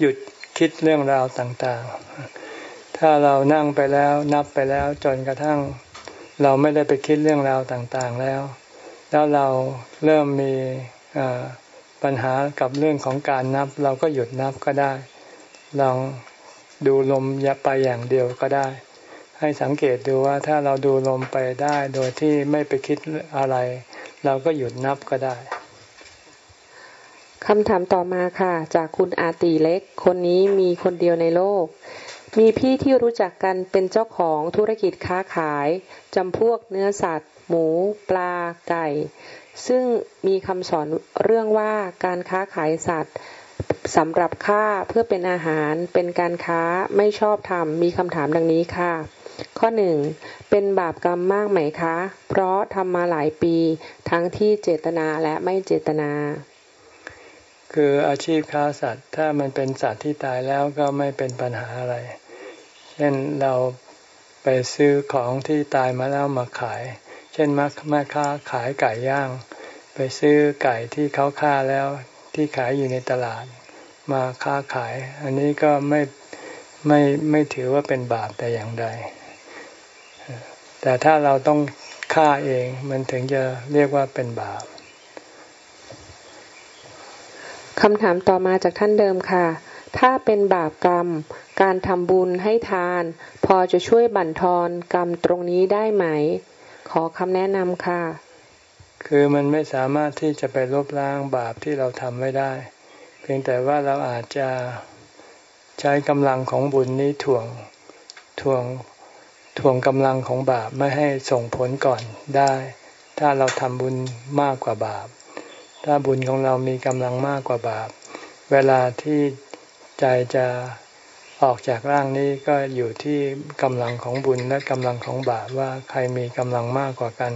หยุดคิดเรื่องราวต่างๆ ถ้าเรานั่งไปแล้วนับไปแล้วจนกระทั่ง เราไม่ได้ไปคิดเรื่องราวต่างๆแล้ว แล้วเราเริ่มมีปัญหากับเรื่องของการนับ เราก็หยุดนับก็ได้ ลองดูลมยไปอย่างเดียวก็ได้ ให้สังเกตดูว่าถ้าเราดูลมไปได้โดยที่ไม่ไปคิดอะไร เราก็หยุดนับก็ได้คำถามต่อมาค่ะ จากคุณอาตีเล็ก คนนี้มีคนเดียวในโลก มีพี่ที่รู้จักกันเป็นเจ้าของธุรกิจค้าขายจำพวกเนื้อสัตว์ หมู ปลา ไก่ ซึ่งมีคำสอนเรื่องว่าการค้าขายสัตว์สำหรับค่าเพื่อเป็นอาหารเป็นการค้าไม่ชอบทำมีคำถามดังนี้ค่ะ ข้อหนึ่งเป็นบาปกรรมมากไหมคะ เพราะทำมาหลายปี ทั้งที่เจตนาและไม่เจตนา คืออาชีพค้าสัตว์ ถ้ามันเป็นสัตว์ที่ตายแล้วก็ไม่เป็นปัญหาอะไร เช่นเราไปซื้อของที่ตายมาแล้วมาขาย เช่นมาแม่ค้าขายไก่ย่าง ไปซื้อไก่ที่เขาฆ่าแล้วที่ขายอยู่ในตลาดมาค้าขาย อันนี้ก็ไม่ไม่ไม่ถือว่าเป็นบาปแต่อย่างใด แต่ถ้าเราต้องฆ่าเองมันถึงจะเรียกว่าเป็นบาปคำถามต่อมาจากท่านเดิมค่ะ ถ้าเป็นบาปกรรม การทำบุญให้ทาน พอจะช่วยบั่นทอนกรรมตรงนี้ได้ไหม ขอคำแนะนำค่ะ คือมันไม่สามารถที่จะไปลบล้างบาปที่เราทำไม่ได้ เพียงแต่ว่าเราอาจจะใช้กำลังของบุญนี้ถ่วงถ่วงถ่วงกำลังของบาปไม่ให้ส่งผลก่อนได้ ถ้าเราทำบุญมากกว่าบาป ถ้าบุญของเรามีกำลังมากกว่าบาป เวลาที่ ใจจะออกจากร่างนี้ก็อยู่ที่กำลังของบุญและกำลังของบาปว่าใครมีกำลังมากกว่ากัน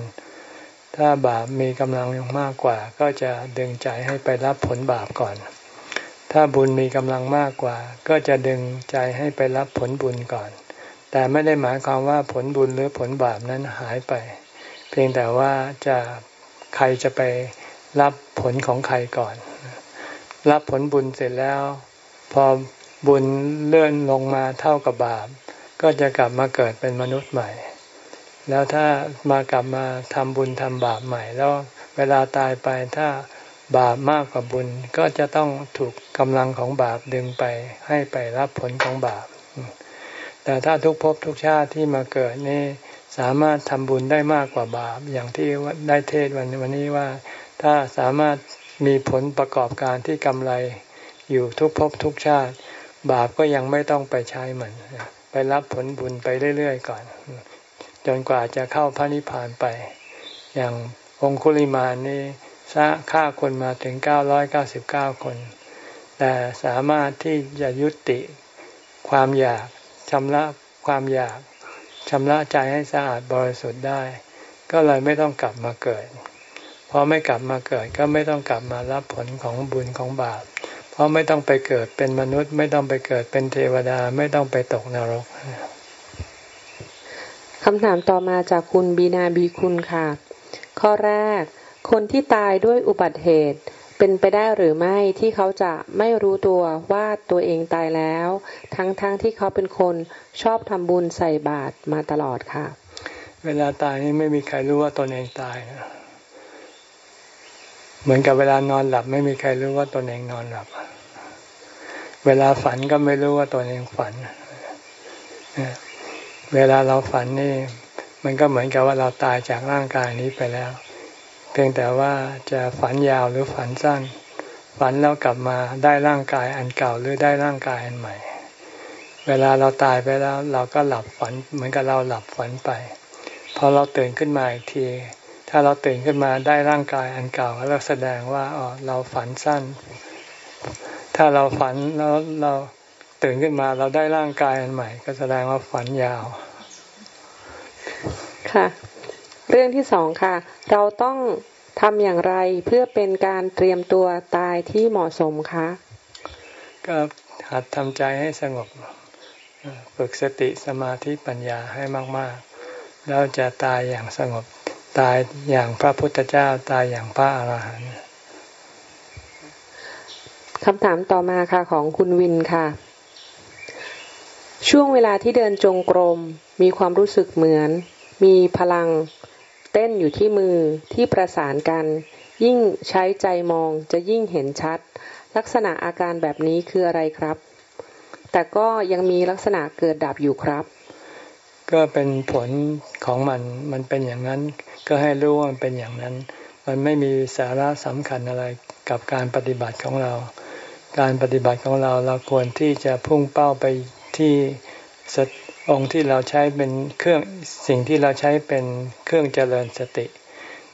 ถ้าบาปมีกำลังมากกว่า ก็จะดึงใจให้ไปรับผลบาปก่อน ถ้าบุญมีกำลังมากกว่า ก็จะดึงใจให้ไปรับผลบุญก่อน แต่ไม่ได้หมายความว่าผลบุญหรือผลบาปนั้นหายไป เพียงแต่ว่าจะใครจะไปรับผลของใครก่อน รับผลบุญเสร็จแล้ว พอบุญเลื่อนลงมาเท่ากับบาป ก็จะกลับมาเกิดเป็นมนุษย์ใหม่ แล้วถ้ามากลับมาทำบุญทำบาปใหม่ แล้วเวลาตายไปถ้าบาปมากกว่าบุญก็จะต้องถูกกำลังของบาปดึงไปให้ไปรับผลของบาป แต่ถ้าทุกภพทุกชาติที่มาเกิดนี่สามารถทำบุญได้มากกว่าบาป อย่างที่ได้เทศวันวันนี้ว่า ถ้าสามารถมีผลประกอบการที่กำไร อยู่ทุกภพทุกชาติ บาปก็ยังไม่ต้องไปใช้มัน ไปรับผลบุญไปเรื่อยๆก่อน จนกว่าจะเข้าพระนิพพานไป อย่างองคุลิมานี่ฆ่าคนมาถึงเก้าร้อยเก้าสิบเก้าคน แต่สามารถที่จะยุติความอยากชำระความอยากชำระใจให้สะอาดบริสุทธิ์ได้ ก็เลยไม่ต้องกลับมาเกิดพอไม่กลับมาเกิดก็ไม่ต้องกลับมารับผลของบุญของบาป ราะไม่ต้องไปเกิดเป็นมนุษย์ ไม่ต้องไปเกิดเป็นเทวดาไม่ต้องไปตกนรกคำถามต่อมาจากคุณบีนาบีคุณค่ะ ข้อแรก คนที่ตายด้วยอุบัติเหตุเป็นไปได้หรือไม่ที่เขาจะไม่รู้ตัวว่าตัวเองตายแล้ว ทั้งๆทที่เขาเป็นคนชอบทำบุญใส่บาตรมาตลอดค่ะ เวลาตายนี่ไม่มีใครรู้ว่าตนเองตายนะเหมือนกับเวลานอนหลับ ไม่มีใครรู้ว่าตนเองนอนหลับ เวลาฝันก็ไม่รู้ว่าตนเองฝัน เวลาเราฝันนี่ มันก็เหมือนกับว่าเราตายจากร่างกายนี้ไปแล้ว เพียงแต่ว่าจะฝันยาวหรือฝันสั้น ฝันแล้วกลับมาได้ร่างกายอันเก่าหรือได้ร่างกายอันใหม่ เวลาเราตายไปแล้ว เราก็หลับฝัน เหมือนกับเราหลับฝันไปพอเราตื่นขึ้นมาอีกทีถ้าเราตื่นขึ้นมาได้ร่างกายอันเก่าแล้วแสดงว่าอ๋อเราฝันสั้น ถ้าเราฝันแล้วเราตื่นขึ้นมาเราได้ร่างกายอันใหม่ ก็แสดงว่าฝันยาว ค่ะ เรื่องที่สองค่ะ เราต้องทำอย่างไรเพื่อเป็นการเตรียมตัวตายที่เหมาะสมคะ ก็หัดทำใจให้สงบฝึกสติสมาธิปัญญาให้มากๆ แล้วจะตายอย่างสงบ ตายอย่างพระพุทธเจ้า ตายอย่างพระอาหารหันต์ คำถามต่อมาค่ะของคุณวินค่ะ ช่วงเวลาที่เดินจงกรม มีความรู้สึกเหมือน มีพลัง เต้นอยู่ที่มือที่ประสานกัน ยิ่งใช้ใจมองจะยิ่งเห็นชัด ลักษณะอาการแบบนี้คืออะไรครับ แต่ก็ยังมีลักษณะเกิดดับอยู่ครับ ก็เป็นผลของมันมันเป็นอย่างนั้น ก็ให้รู้ว่ามันเป็นอย่างนั้น มันไม่มีสาระสำคัญอะไรกับการปฏิบัติของเรา การปฏิบัติของเราเราควรที่จะพุ่งเป้าไปที่องค์ที่เราใช้เป็นเครื่องสิ่งที่เราใช้เป็นเครื่องเจริญสติ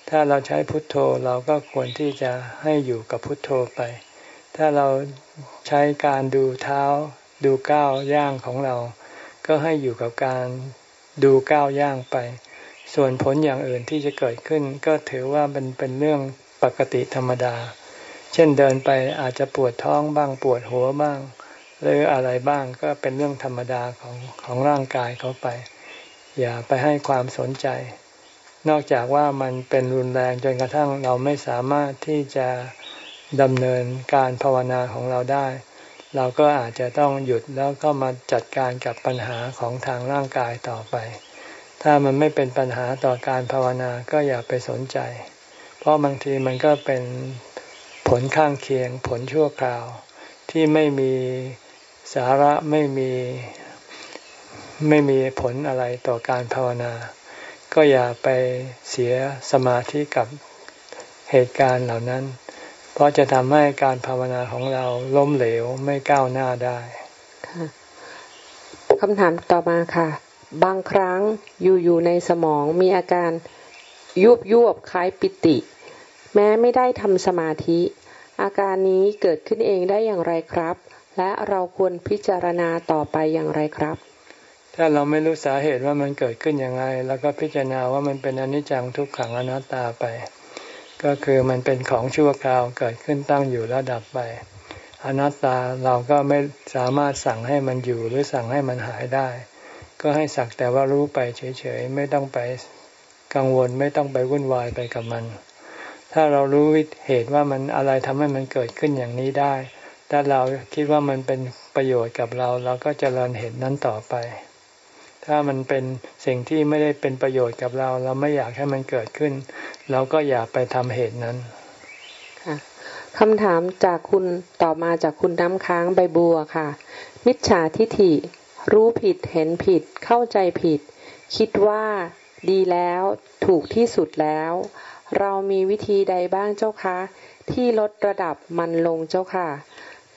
ถ้าเราใช้พุทโธเราก็ควรที่จะให้อยู่กับพุทโธไป ถ้าเราใช้การดูเท้า ดูก้าวย่างของเรา ก็ให้อยู่กับการดูก้าวย่างไป ส่วนผลอย่างอื่นที่จะเกิดขึ้น ก็ถือว่าเป็นเป็นเรื่องปกติธรรมดา เช่นเดินไปอาจจะปวดท้องบ้างปวดหัวบ้าง หรืออะไรบ้างก็เป็นเรื่องธรรมดาของของร่างกายเขาไป อย่าไปให้ความสนใจ นอกจากว่ามันเป็นรุนแรงจนกระทั่งเราไม่สามารถที่จะดำเนินการภาวนาของเราได้ เราก็อาจจะต้องหยุดแล้วก็มาจัดการกับปัญหาของทางร่างกายต่อไป ถ้ามันไม่เป็นปัญหาต่อการภาวนาก็อย่าไปสนใจ เพราะบางทีมันก็เป็น ผลข้างเคียงผลชั่วคราวที่ไม่มีสาระไม่มีไม่มีผลอะไรต่อการภาวนา ก็อย่าไปเสียสมาธิกับเหตุการณ์เหล่านั้น เพราะจะทำให้การภาวนาของเราล้มเหลวไม่ก้าวหน้าได้คำถามต่อมาค่ะ บางครั้งอยู่ๆในสมองมีอาการยุบยุบคล้ายปิติ แม้ไม่ได้ทำสมาธิ อาการนี้เกิดขึ้นเองได้อย่างไรครับ และเราควรพิจารณาต่อไปอย่างไรครับ ถ้าเราไม่รู้สาเหตุว่ามันเกิดขึ้นอยังไงแล้วก็พิจารณาว่ามันเป็นอนิจจังทุกขังอนัตตาไป ก็คือมันเป็นของชั่วคราวเกิดขึ้นตั้งอยู่แล้วดับไป อนัตตาเราก็ไม่สามารถสั่งให้มันอยู่หรือสั่งให้มันหายได้ ก็ให้สักแต่ว่ารู้ไปเฉยๆไม่ต้องไปกังวลไม่ต้องไปวุ่นวายไปกับมัน ถ้าเรารู้เหตุว่ามันอะไรทำให้มันเกิดขึ้นอย่างนี้ได้ ถ้าเราคิดว่ามันเป็นประโยชน์กับเรา เราก็จะเริญเหตุนั้นต่อไป ถ้ามันเป็นสิ่งที่ไม่ได้เป็นประโยชน์กับเรา เราไม่อยากให้มันเกิดขึ้น เราก็อย่าไปทำเหตุนั้นค่ะคำถามจากคุณต่อมาจากคุณน้ำค้างใบบัวค่ะ มิจฉาทิฐิ รู้ผิดเห็นผิด เข้าใจผิด คิดว่าดีแล้ว ถูกที่สุดแล้ว เรามีวิธีใดบ้างเจ้าคะ ที่ลดระดับมันลงเจ้าค่ะ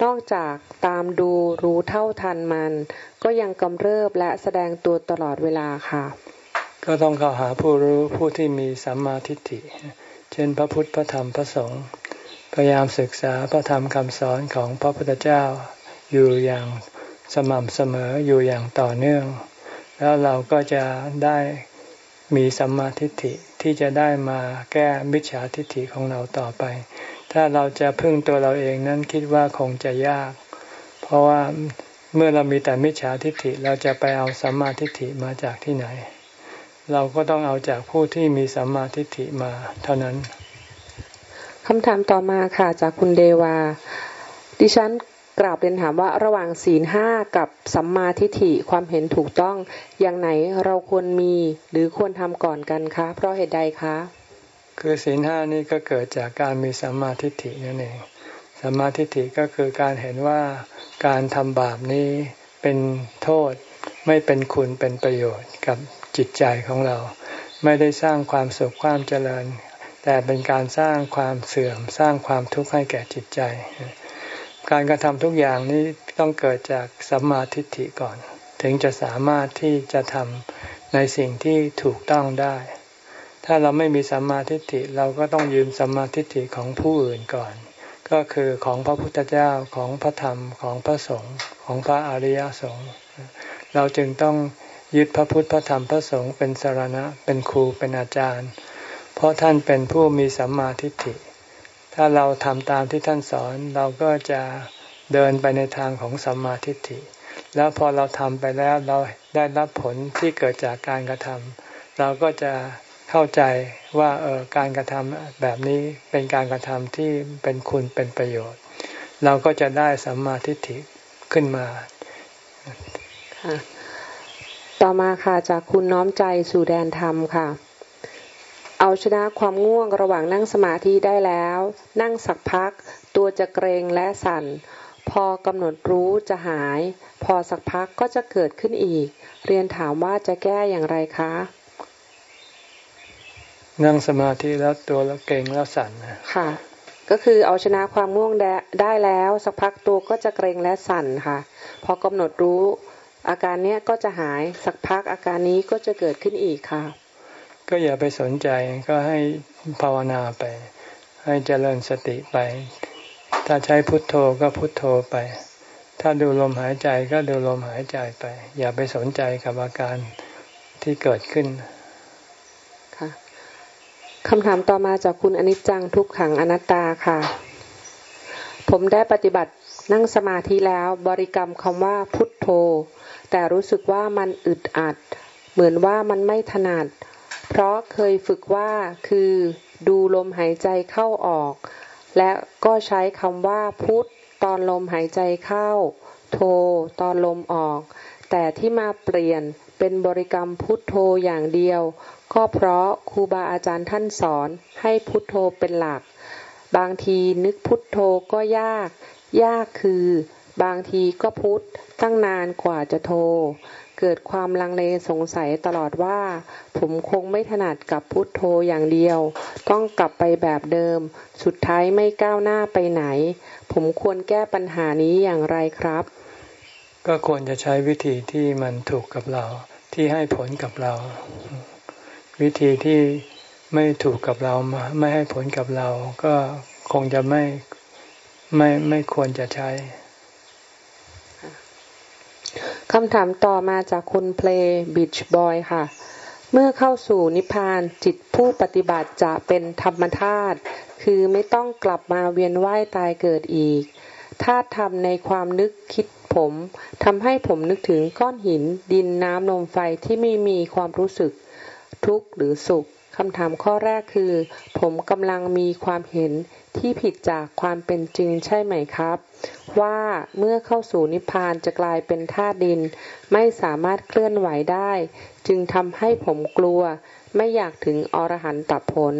นอกจากตามดูรู้เท่าทันมัน ก็ยังกำเริบและแสดงตัวตลอดเวลาค่ะ ก็ต้องเข้าหาผู้รู้ผู้ที่มีสัมมาทิฏฐิ เช่นพระพุทธพระธรรมพระสงฆ์พยายามศึกษาพระธรรมคำสอนของพระพุทธเจ้าอยู่อย่างสม่ำเสมออยู่อย่างต่อเนื่อง แล้วเราก็จะได้มีสัมมาทิฏฐิ ที่จะได้มาแก้มิจฉาทิฏฐิของเราต่อไป ถ้าเราจะพึ่งตัวเราเองนั้นคิดว่าคงจะยาก เพราะว่าเมื่อเรามีแต่มิจฉาทิฏฐิเราจะไปเอาสัมมาทิฏฐิมาจากที่ไหน เราก็ต้องเอาจากผู้ที่มีสัมมาทิฏฐิมาเท่านั้นคำถามต่อมาค่ะจากคุณเดวา ดิฉัน กราบเรียนถามว่าระหว่างศีลห้ากับสัมมาทิฏฐิความเห็นถูกต้องอย่างไหนเราควรมีหรือควรทำก่อนกันคะ เพราะเหตุใดคะ คือศีลห้านี่ก็เกิดจากการมีสัมมาทิฏฐินั่นเองสัมมาทิฏฐิก็คือการเห็นว่าการทำบาปนี้เป็นโทษไม่เป็นคุณเป็นประโยชน์กับจิตใจของเรา ไม่ได้สร้างความสุขความเจริญ แต่เป็นการสร้างความเสื่อมสร้างความทุกข์ให้แก่จิตใจ การกระทำทุกอย่างนี้ต้องเกิดจากสัมมาทิฏฐิก่อน ถึงจะสามารถที่จะทำในสิ่งที่ถูกต้องได้ ถ้าเราไม่มีสัมมาทิฏฐิเราก็ต้องยืมสัมมาทิฏฐิของผู้อื่นก่อน ก็คือของพระพุทธเจ้าของพระธรรมของพระสงฆ์ของพระอริยสงฆ์เราจึงต้องยึดพระพุทธพระธรรมพระสงฆ์เป็นสารณะเป็นครูเป็นอาจารย์ เพราะท่านเป็นผู้มีสัมมาทิฏฐิ ถ้าเราทำตามที่ท่านสอนเราก็จะเดินไปในทางของสัมมาทิฏฐิ แล้วพอเราทำไปแล้วเราได้รับผลที่เกิดจากการกระทำเราก็จะเข้าใจว่าเออการกระทำแบบนี้เป็นการกระทำที่เป็นคุณเป็นประโยชน์ เราก็จะได้สัมมาทิฏฐิขึ้นมาค่ะต่อมาค่ะจากคุณน้อมใจสู่แดนธรรมค่ะ เอาชนะความง่วงระหว่างนั่งสมาธิได้แล้ว นั่งสักพัก ตัวจะเกรงและสั่น พอกำหนดรู้จะหาย พอสักพักก็จะเกิดขึ้นอีก เรียนถามว่าจะแก้อย่างไรคะ นั่งสมาธิแล้วตัวแล้วเกรงแล้วสั่นค่ะ ก็คือเอาชนะความง่วงได้แล้ว สักพักตัวก็จะเกรงและสั่นค่ะ พอกำหนดรู้ อาการเนี้ยก็จะหายสักพักอาการนี้ก็จะเกิดขึ้นอีกค่ะ ก็อย่าไปสนใจก็ให้ภาวนาไป ให้เจริญสติไป ถ้าใช้พุทโธก็พุทโธไป ถ้าดูลมหายใจก็ดูลมหายใจไป อย่าไปสนใจกับอาการที่เกิดขึ้นค่ะคำถามต่อมาจากคุณอนิจจังทุกขังอนัตตาค่ะ ผมได้ปฏิบัตินั่งสมาธิแล้วบริกรรมคำว่าพุทโธ แต่รู้สึกว่ามันอึดอัด เหมือนว่ามันไม่ถนัด เพราะเคยฝึกว่าคือดูลมหายใจเข้าออก และก็ใช้คำว่าพุทตอนลมหายใจเข้า โทตอนลมออก แต่ที่มาเปลี่ยนเป็นบริกรรมพุทโธอย่างเดียว ก็เพราะครูบาอาจารย์ท่านสอนให้พุทโธเป็นหลัก บางทีนึกพุทโธก็ยาก ยากคือบางทีก็พุทตั้งนานกว่าจะโท เกิดความลังเลสงสัยตลอดว่า ผมคงไม่ถนัดกับพุทโธอย่างเดียว ต้องกลับไปแบบเดิม สุดท้ายไม่ก้าวหน้าไปไหน ผมควรแก้ปัญหานี้อย่างไรครับ ก็ควรจะใช้วิธีที่มันถูกกับเราที่ให้ผลกับเรา วิธีที่ไม่ถูกกับเราไม่ให้ผลกับเรา ก็คงจะไม่ไม่ไม่ควรจะใช้ คำถามต่อมาจากคุณเพลย์บิชบอยค่ะ เมื่อเข้าสู่นิพพานจิตผู้ปฏิบัติจะเป็นธรรมธาตุคือไม่ต้องกลับมาเวียนว่ายตายเกิดอีกธาตุธรรมในความนึกคิดผมทำให้ผมนึกถึงก้อนหิน ดินน้ำลมไฟที่ไม่มีความรู้สึก ทุกข์หรือสุข คำถามข้อแรกคือ ผมกำลังมีความเห็นที่ผิดจากความเป็นจริงใช่ไหมครับ ว่าเมื่อเข้าสู่นิพพานจะกลายเป็นธาตุดิน ไม่สามารถเคลื่อนไหวได้ จึงทำให้ผมกลัว ไม่อยากถึงอรหันตผล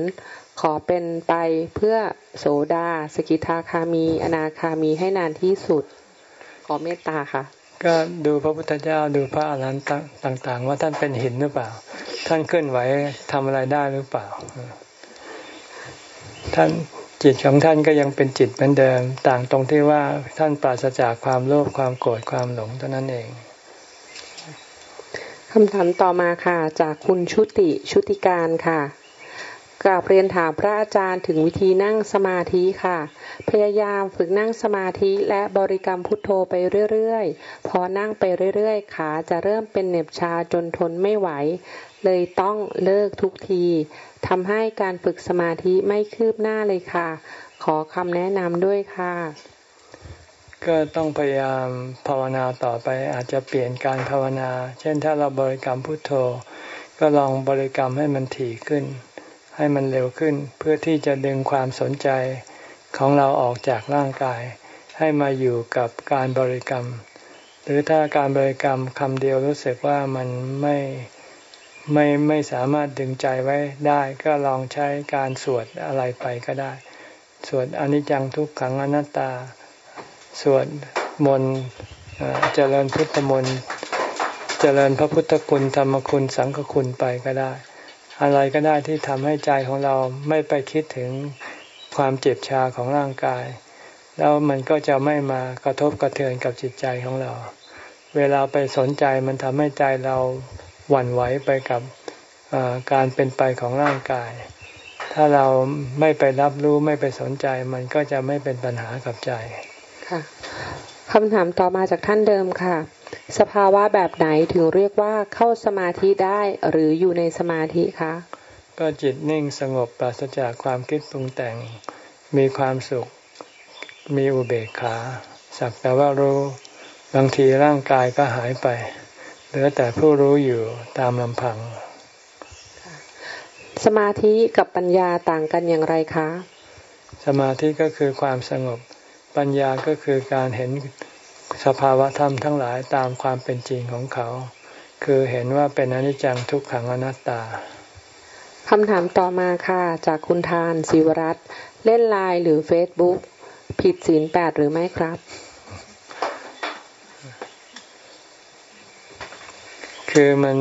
ขอเป็นไปเพื่อโสดา สกิทาคามี อนาคามีให้นานที่สุด ขอเมตตาค่ะ ก็ดูพระพุทธเจ้าดูพระอรหันต์ต่าง ๆ ว่าท่านเป็นหินหรือเปล่า ท่านเคลื่อนไหวทำอะไรได้หรือเปล่า ท่านจิตของท่านก็ยังเป็นจิตเหมือนเดิม ต่างตรงที่ว่าท่านปราศจากความโลภความโกรธความหลงเท่านั้นเองคำถามต่อมาค่ะ จากคุณชุติชุติการค่ะ กราบเรียนถามพระอาจารย์ถึงวิธีนั่งสมาธิค่ะ พยายามฝึกนั่งสมาธิและบริกรรมพุทโธไปเรื่อยๆ พอนั่งไปเรื่อยๆ ขาจะเริ่มเป็นเหน็บชาจนทนไม่ไหว เลยต้องเลิกทุกทีทำให้การฝึกสมาธิไม่คืบหน้าเลยค่ะ ขอคำแนะนำด้วยค่ะ ก็ต้องพยายามภาวนาต่อไปอาจจะเปลี่ยนการภาวนา เช่นถ้าเราบริกรรมพุทโธ ก็ลองบริกรรมให้มันถี่ขึ้น ให้มันเร็วขึ้น เพื่อที่จะดึงความสนใจของเราออกจากร่างกาย ให้มาอยู่กับการบริกรรม หรือถ้าการบริกรรมคำเดียวรู้สึกว่ามันไม่ไม่ไม่สามารถดึงใจไว้ได้ ก็ลองใช้การสวดอะไรไปก็ได้ สวดอนิจจังทุกขังอนัตตา สวดมนต์เจริญพุทธมนต์เจริญพระพุทธคุณธรรมคุณสังฆคุณไปก็ได้ อะไรก็ได้ที่ทำให้ใจของเราไม่ไปคิดถึงความเจ็บชาของร่างกาย แล้วมันก็จะไม่มากระทบกระเทือนกับจิตใจของเรา เวลาไปสนใจมันทำให้ใจเราหวั่นไหวไปกับการเป็นไปของร่างกาย ถ้าเราไม่ไปรับรู้ไม่ไปสนใจ มันก็จะไม่เป็นปัญหากับใจค่ะคำถามต่อมาจากท่านเดิมค่ะ สภาวะแบบไหนถึงเรียกว่าเข้าสมาธิได้หรืออยู่ในสมาธิคะ ก็จิตนิ่งสงบปราศจากความคิดปรุงแต่ง มีความสุข มีอุเบกขา สักแต่ว่ารู้ บางทีร่างกายก็หายไป เหลือแต่ผู้รู้อยู่ตามลำพัง สมาธิกับปัญญาต่างกันอย่างไรคะ สมาธิก็คือความสงบ ปัญญาก็คือการเห็น สภาวะธรรมทั้งหลายตามความเป็นจริงของเขา คือเห็นว่าเป็นอนิจจังทุกขังอนัตตาคำถามต่อมาค่ะ จากคุณทานศิวรัตเล่นไลน์หรือเฟซบุ๊กผิดศีลแปดหรือไม่ครับ คือมัน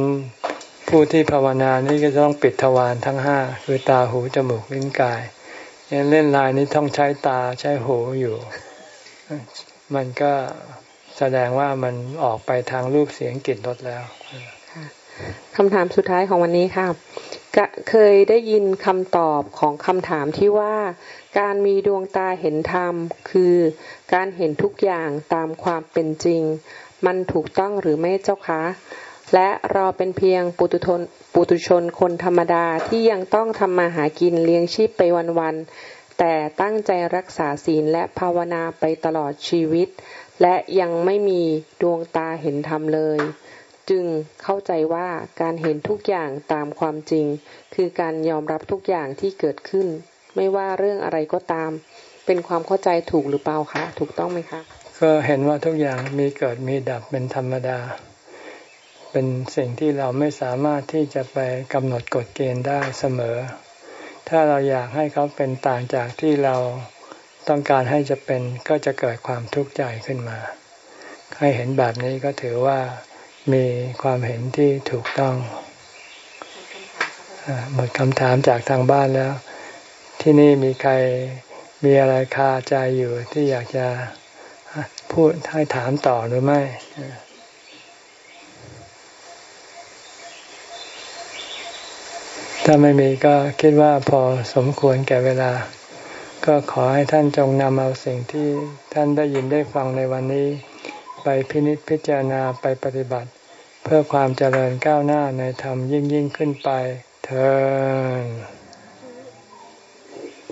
ผู้ที่ภาวนานี่ก็ต้องปิดทวารทั้งห้าคือตาหูจมูกลิ้นกายยังเล่นไลน์นี้ต้องใช้ตาใช้หูอยู่ มันก็ แสดงว่ามันออกไปทางรูปเสียงกลิ่นรสแล้วคำถามสุดท้ายของวันนี้ค่ะเคยได้ยินคำตอบของคำถามที่ว่า การมีดวงตาเห็นธรรม คือการเห็นทุกอย่างตามความเป็นจริง มันถูกต้องหรือไม่เจ้าคะและเราเป็นเพียงปุตุชนปุตุชนคนธรรมดาที่ยังต้องทำมาหากินเลี้ยงชีพไปวันๆแต่ตั้งใจรักษาศีลและภาวนาไปตลอดชีวิต และยังไม่มีดวงตาเห็นธรรมเลย จึงเข้าใจว่าการเห็นทุกอย่างตามความจริง คือการยอมรับทุกอย่างที่เกิดขึ้น ไม่ว่าเรื่องอะไรก็ตาม เป็นความเข้าใจถูกหรือเปล่าคะถูกต้องไหมคะก็เห็นว่าทุกอย่างมีเกิดมีดับเป็นธรรมดา เป็นสิ่งที่เราไม่สามารถที่จะไปกำหนดกฎเกณฑ์ได้เสมอ ถ้าเราอยากให้เขาเป็นต่างจากที่เรา ต้องการให้จะเป็นก็จะเกิดความทุกข์ใจขึ้นมาให้เห็นแบบนี้ก็ถือว่ามีความเห็นที่ถูกต้องหมดคำถามจากทางบ้านแล้ว ที่นี่มีใครมีอะไรคาใจอยู่ที่อยากจะพูดให้ถามต่อหรือไม่ถ้าไม่มีก็คิดว่าพอสมควรแก่เวลา ก็ขอให้ท่านจงนำเอาสิ่งที่ท่านได้ยินได้ฟังในวันนี้ ไปพินิจพิจารณาไปปฏิบัติ เพื่อความเจริญก้าวหน้าในธรรมยิ่งยิ่งขึ้นไปเธอ